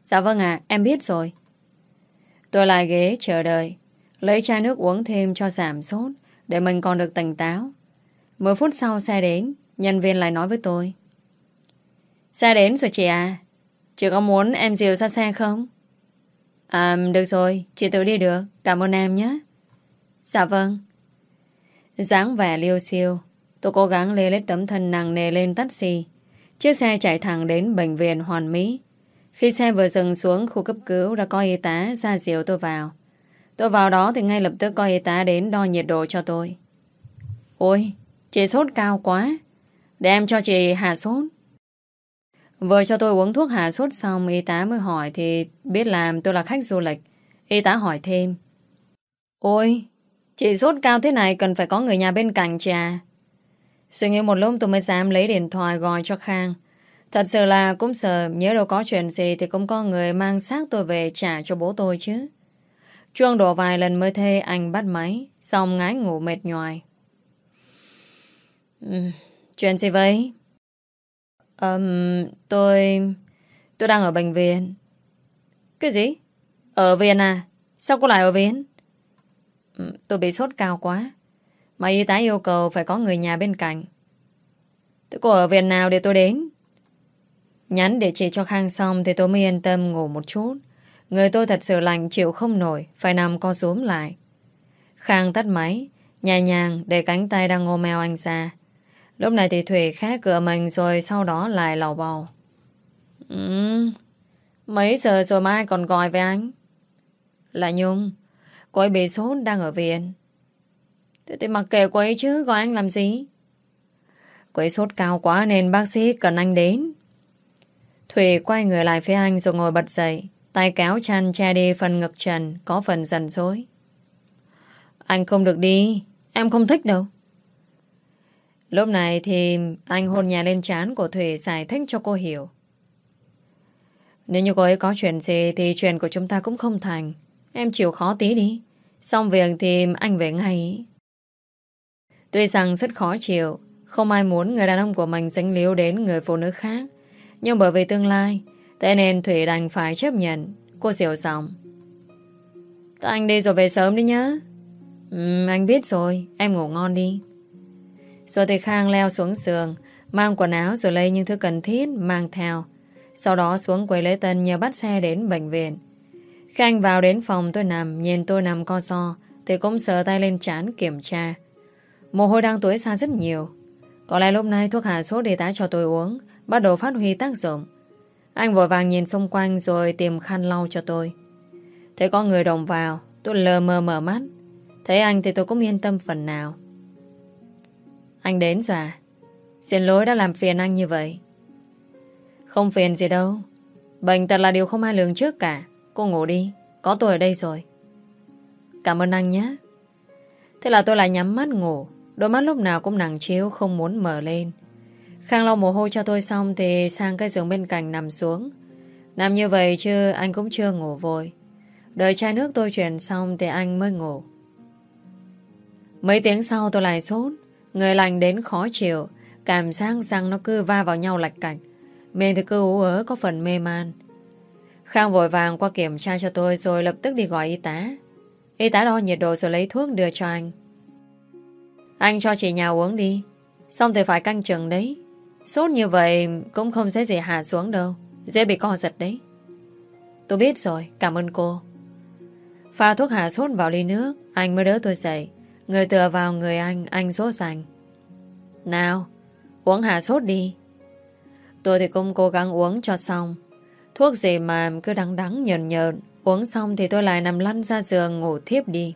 Dạ vâng ạ, em biết rồi. Tôi lại ghế chờ đợi. Lấy chai nước uống thêm cho giảm sốt Để mình còn được tỉnh táo 10 phút sau xe đến Nhân viên lại nói với tôi Xe đến rồi chị à Chị có muốn em dìu ra xe không À được rồi Chị tự đi được Cảm ơn em nhé Dạ vâng dáng vẻ liêu siêu Tôi cố gắng lê lết tấm thân nặng nề lên taxi Chiếc xe chạy thẳng đến bệnh viện Hoàn Mỹ Khi xe vừa dừng xuống khu cấp cứu Đã có y tá ra diều tôi vào Tôi vào đó thì ngay lập tức có y tá đến đo nhiệt độ cho tôi. Ôi, chị sốt cao quá. Để em cho chị hạ sốt. Vừa cho tôi uống thuốc hạ sốt xong y tá mới hỏi thì biết làm tôi là khách du lịch. Y tá hỏi thêm. Ôi, chị sốt cao thế này cần phải có người nhà bên cạnh chà. Suy nghĩ một lúc tôi mới dám lấy điện thoại gọi cho Khang. Thật sự là cũng sợ nhớ đâu có chuyện gì thì cũng có người mang xác tôi về trả cho bố tôi chứ. Chuông đổ vài lần mới thấy anh bắt máy Xong ngái ngủ mệt nhoài Ừ, Chuyện gì vậy? Um, tôi... Tôi đang ở bệnh viện Cái gì? Ở viện à? Sao cô lại ở viện? Ừ, tôi bị sốt cao quá. Mà y tá yêu cầu phải có người nhà bên cạnh. Tôi cô ở viện nào để tôi đến? Nhắn để chị cho Khang xong Thì tôi mới yên tâm ngủ một chút. Người tôi thật sự lạnh chịu không nổi Phải nằm co xuống lại. Khang tắt máy Nhẹ nhàng để cánh tay đang ôm mèo anh ra. Lúc này thì Thủy khá cửa mình Rồi sau đó lại lầu bầu. Ừ, Mấy giờ rồi mai còn gọi với anh? Là Nhung. Cô ấy bị sốt, đang ở viện. Thế thì mặc kệ cô ấy chứ, Gọi anh làm gì? Cô ấy sốt cao quá nên bác sĩ cần anh đến. Thủy quay người lại phía anh rồi ngồi bật dậy, Tay kéo chăn che đi phần ngực trần, Có phần dần dối. Anh không được đi, Em không thích đâu. Lúc này thì anh hôn nhà lên trán của Thủy giải thích cho cô hiểu. Nếu như cô ấy có chuyện gì thì chuyện của chúng ta cũng không thành. Em chịu khó tí đi. Xong việc thì anh về ngay. Tuy rằng rất khó chịu, không ai muốn người đàn ông của mình dính líu đến người phụ nữ khác. Nhưng bởi vì tương lai, thế nên Thủy đành phải chấp nhận. Cô diệu giọng. Anh đi rồi về sớm đi nhá. Ừ, anh biết rồi, em ngủ ngon đi. Rồi thì Khang leo xuống giường, mang quần áo rồi lấy những thứ cần thiết mang theo. Sau đó xuống quầy lễ tân nhờ bắt xe đến bệnh viện. Khang vào đến phòng tôi nằm, nhìn tôi nằm co so, thì cũng sờ tay lên chán kiểm tra. Mồ hôi đang tuổi xa rất nhiều. Có lẽ lúc này thuốc hạ sốt để tá cho tôi uống, bắt đầu phát huy tác dụng. Anh vội vàng nhìn xung quanh rồi tìm khăn lau cho tôi. Thấy có người đồng vào, tôi lờ mờ mở mắt. Thấy anh thì tôi cũng yên tâm phần nào. Anh đến rồi à? Xin lỗi đã làm phiền anh như vậy. Không phiền gì đâu. Bệnh tật là điều không ai lường trước cả. Cô ngủ đi. Có tôi ở đây rồi. Cảm ơn anh nhé. Thế là tôi lại nhắm mắt ngủ. Đôi mắt lúc nào cũng nặng chiếu không muốn mở lên. Khang lau mồ hôi cho tôi xong thì sang cái giường bên cạnh nằm xuống. Nằm như vậy chứ anh cũng chưa ngủ vội. Đợi chai nước tôi chuyển xong thì anh mới ngủ. Mấy tiếng sau tôi lại sốt. Người lành đến khó chịu Cảm giác răng nó cứ va vào nhau lạch cạch Miệng thì cứ ú ớ, có phần mê man Khang vội vàng qua kiểm tra cho tôi Rồi lập tức đi gọi y tá. Y tá đo nhiệt độ rồi lấy thuốc đưa cho anh. Anh cho chị nhà uống đi. Xong thì phải canh chừng đấy. Sốt như vậy cũng không dễ gì hạ xuống đâu. Dễ bị co giật đấy. Tôi biết rồi, cảm ơn cô. Pha thuốc hạ sốt vào ly nước Anh mới đỡ tôi dậy. Người tựa vào người anh Anh sốt sành Nào uống hạ sốt đi. Tôi thì cũng cố gắng uống cho xong. Thuốc gì mà cứ đắng đắng, nhờn nhờn. Uống xong thì tôi lại nằm lăn ra giường Ngủ thiếp đi.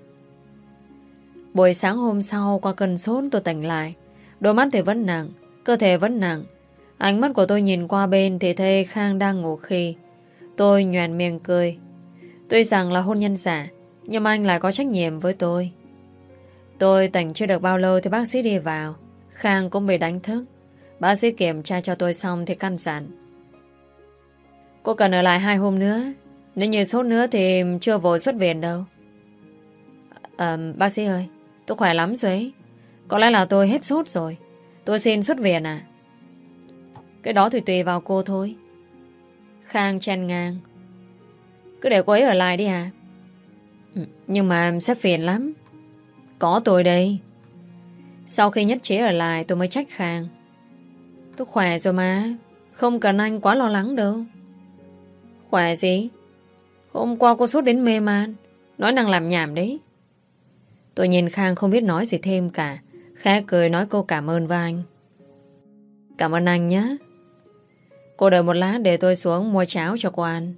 Buổi sáng hôm sau, qua cơn sốt tôi tỉnh lại. Đôi mắt thì vẫn nặng, Cơ thể vẫn nặng. Ánh mắt của tôi nhìn qua bên thì thấy Khang đang ngủ khi Tôi nhoàn miệng cười. Tuy rằng là hôn nhân giả, Nhưng anh lại có trách nhiệm với tôi. Tôi tỉnh chưa được bao lâu thì bác sĩ đi vào. Khang cũng bị đánh thức. Bác sĩ kiểm tra cho tôi xong thì căn dặn. Cô cần ở lại hai hôm nữa. Nếu như sốt nữa thì chưa vội xuất viện đâu. À, bác sĩ ơi, tôi khỏe lắm rồi ấy. Có lẽ là tôi hết sốt rồi. Tôi xin xuất viện à? Cái đó thì tùy vào cô thôi. Khang chen ngang. Cứ để cô ấy ở lại đi à? Nhưng mà sẽ phiền lắm. Có tôi đây Sau khi nhất chế ở lại tôi mới trách Khang Tôi khỏe rồi mà Không cần anh quá lo lắng đâu Khỏe gì? Hôm qua cô sốt đến mê man, Nói năng làm nhảm đấy. Tôi nhìn Khang không biết nói gì thêm cả, khẽ cười nói cô cảm ơn với anh. Cảm ơn anh nhé. Cô đợi một lát để tôi xuống mua cháo cho cô ăn.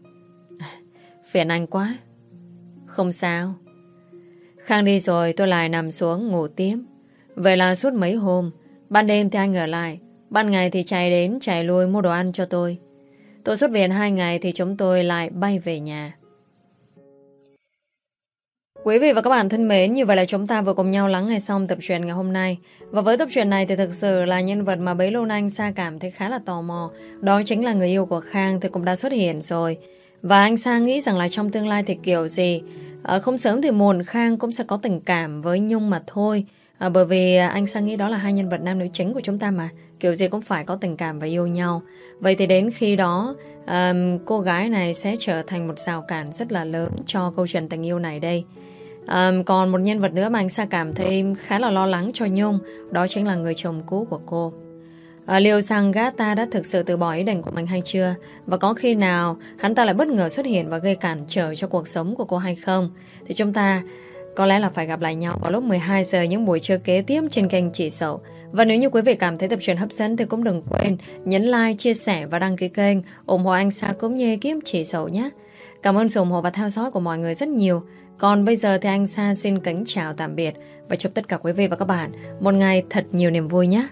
Phiền anh quá. Không sao. Khang đi rồi tôi lại nằm xuống ngủ tiếp. Vậy là suốt mấy hôm, Ban đêm thì anh ở lại, Ban ngày thì chạy đến, chạy lui mua đồ ăn cho tôi. Tôi xuất viện hai ngày Thì chúng tôi lại bay về nhà Quý vị và các bạn thân mến, như vậy là chúng ta vừa cùng nhau lắng nghe xong tập truyện ngày hôm nay. Và với tập truyện này thì thực sự là nhân vật mà bấy lâu nay anh Sa cảm thấy khá là tò mò. Đó chính là người yêu của Khang thì cũng đã xuất hiện rồi. Và anh Sa nghĩ rằng là trong tương lai thì kiểu gì ờ, Không sớm thì muộn Khang cũng sẽ có tình cảm với Nhung mà thôi à, Bởi vì à, anh sang nghĩ đó là hai nhân vật nam nữ chính của chúng ta mà Kiểu gì cũng phải có tình cảm và yêu nhau Vậy thì đến khi đó um, Cô gái này sẽ trở thành một rào cản rất là lớn Cho câu chuyện tình yêu này đây um, Còn một nhân vật nữa mà anh Sa cảm thấy khá là lo lắng cho Nhung Đó chính là người chồng cũ của cô À, liệu rằng gã ta đã thực sự từ bỏ ý định của mình hay chưa? Và có khi nào hắn ta lại bất ngờ xuất hiện và gây cản trở cho cuộc sống của cô hay không? Thì chúng ta có lẽ là phải gặp lại nhau vào lúc 12 giờ những buổi trưa kế tiếp trên kênh Chỉ sầu Và nếu như quý vị cảm thấy tập truyện hấp dẫn thì cũng đừng quên nhấn like, chia sẻ và đăng ký kênh ủng hộ anh Sa cũng như kiếm Chỉ sầu nhé. Cảm ơn sự ủng hộ và theo dõi của mọi người rất nhiều. Còn bây giờ thì anh Sa xin kính chào tạm biệt và chúc tất cả quý vị và các bạn một ngày thật nhiều niềm vui nhé.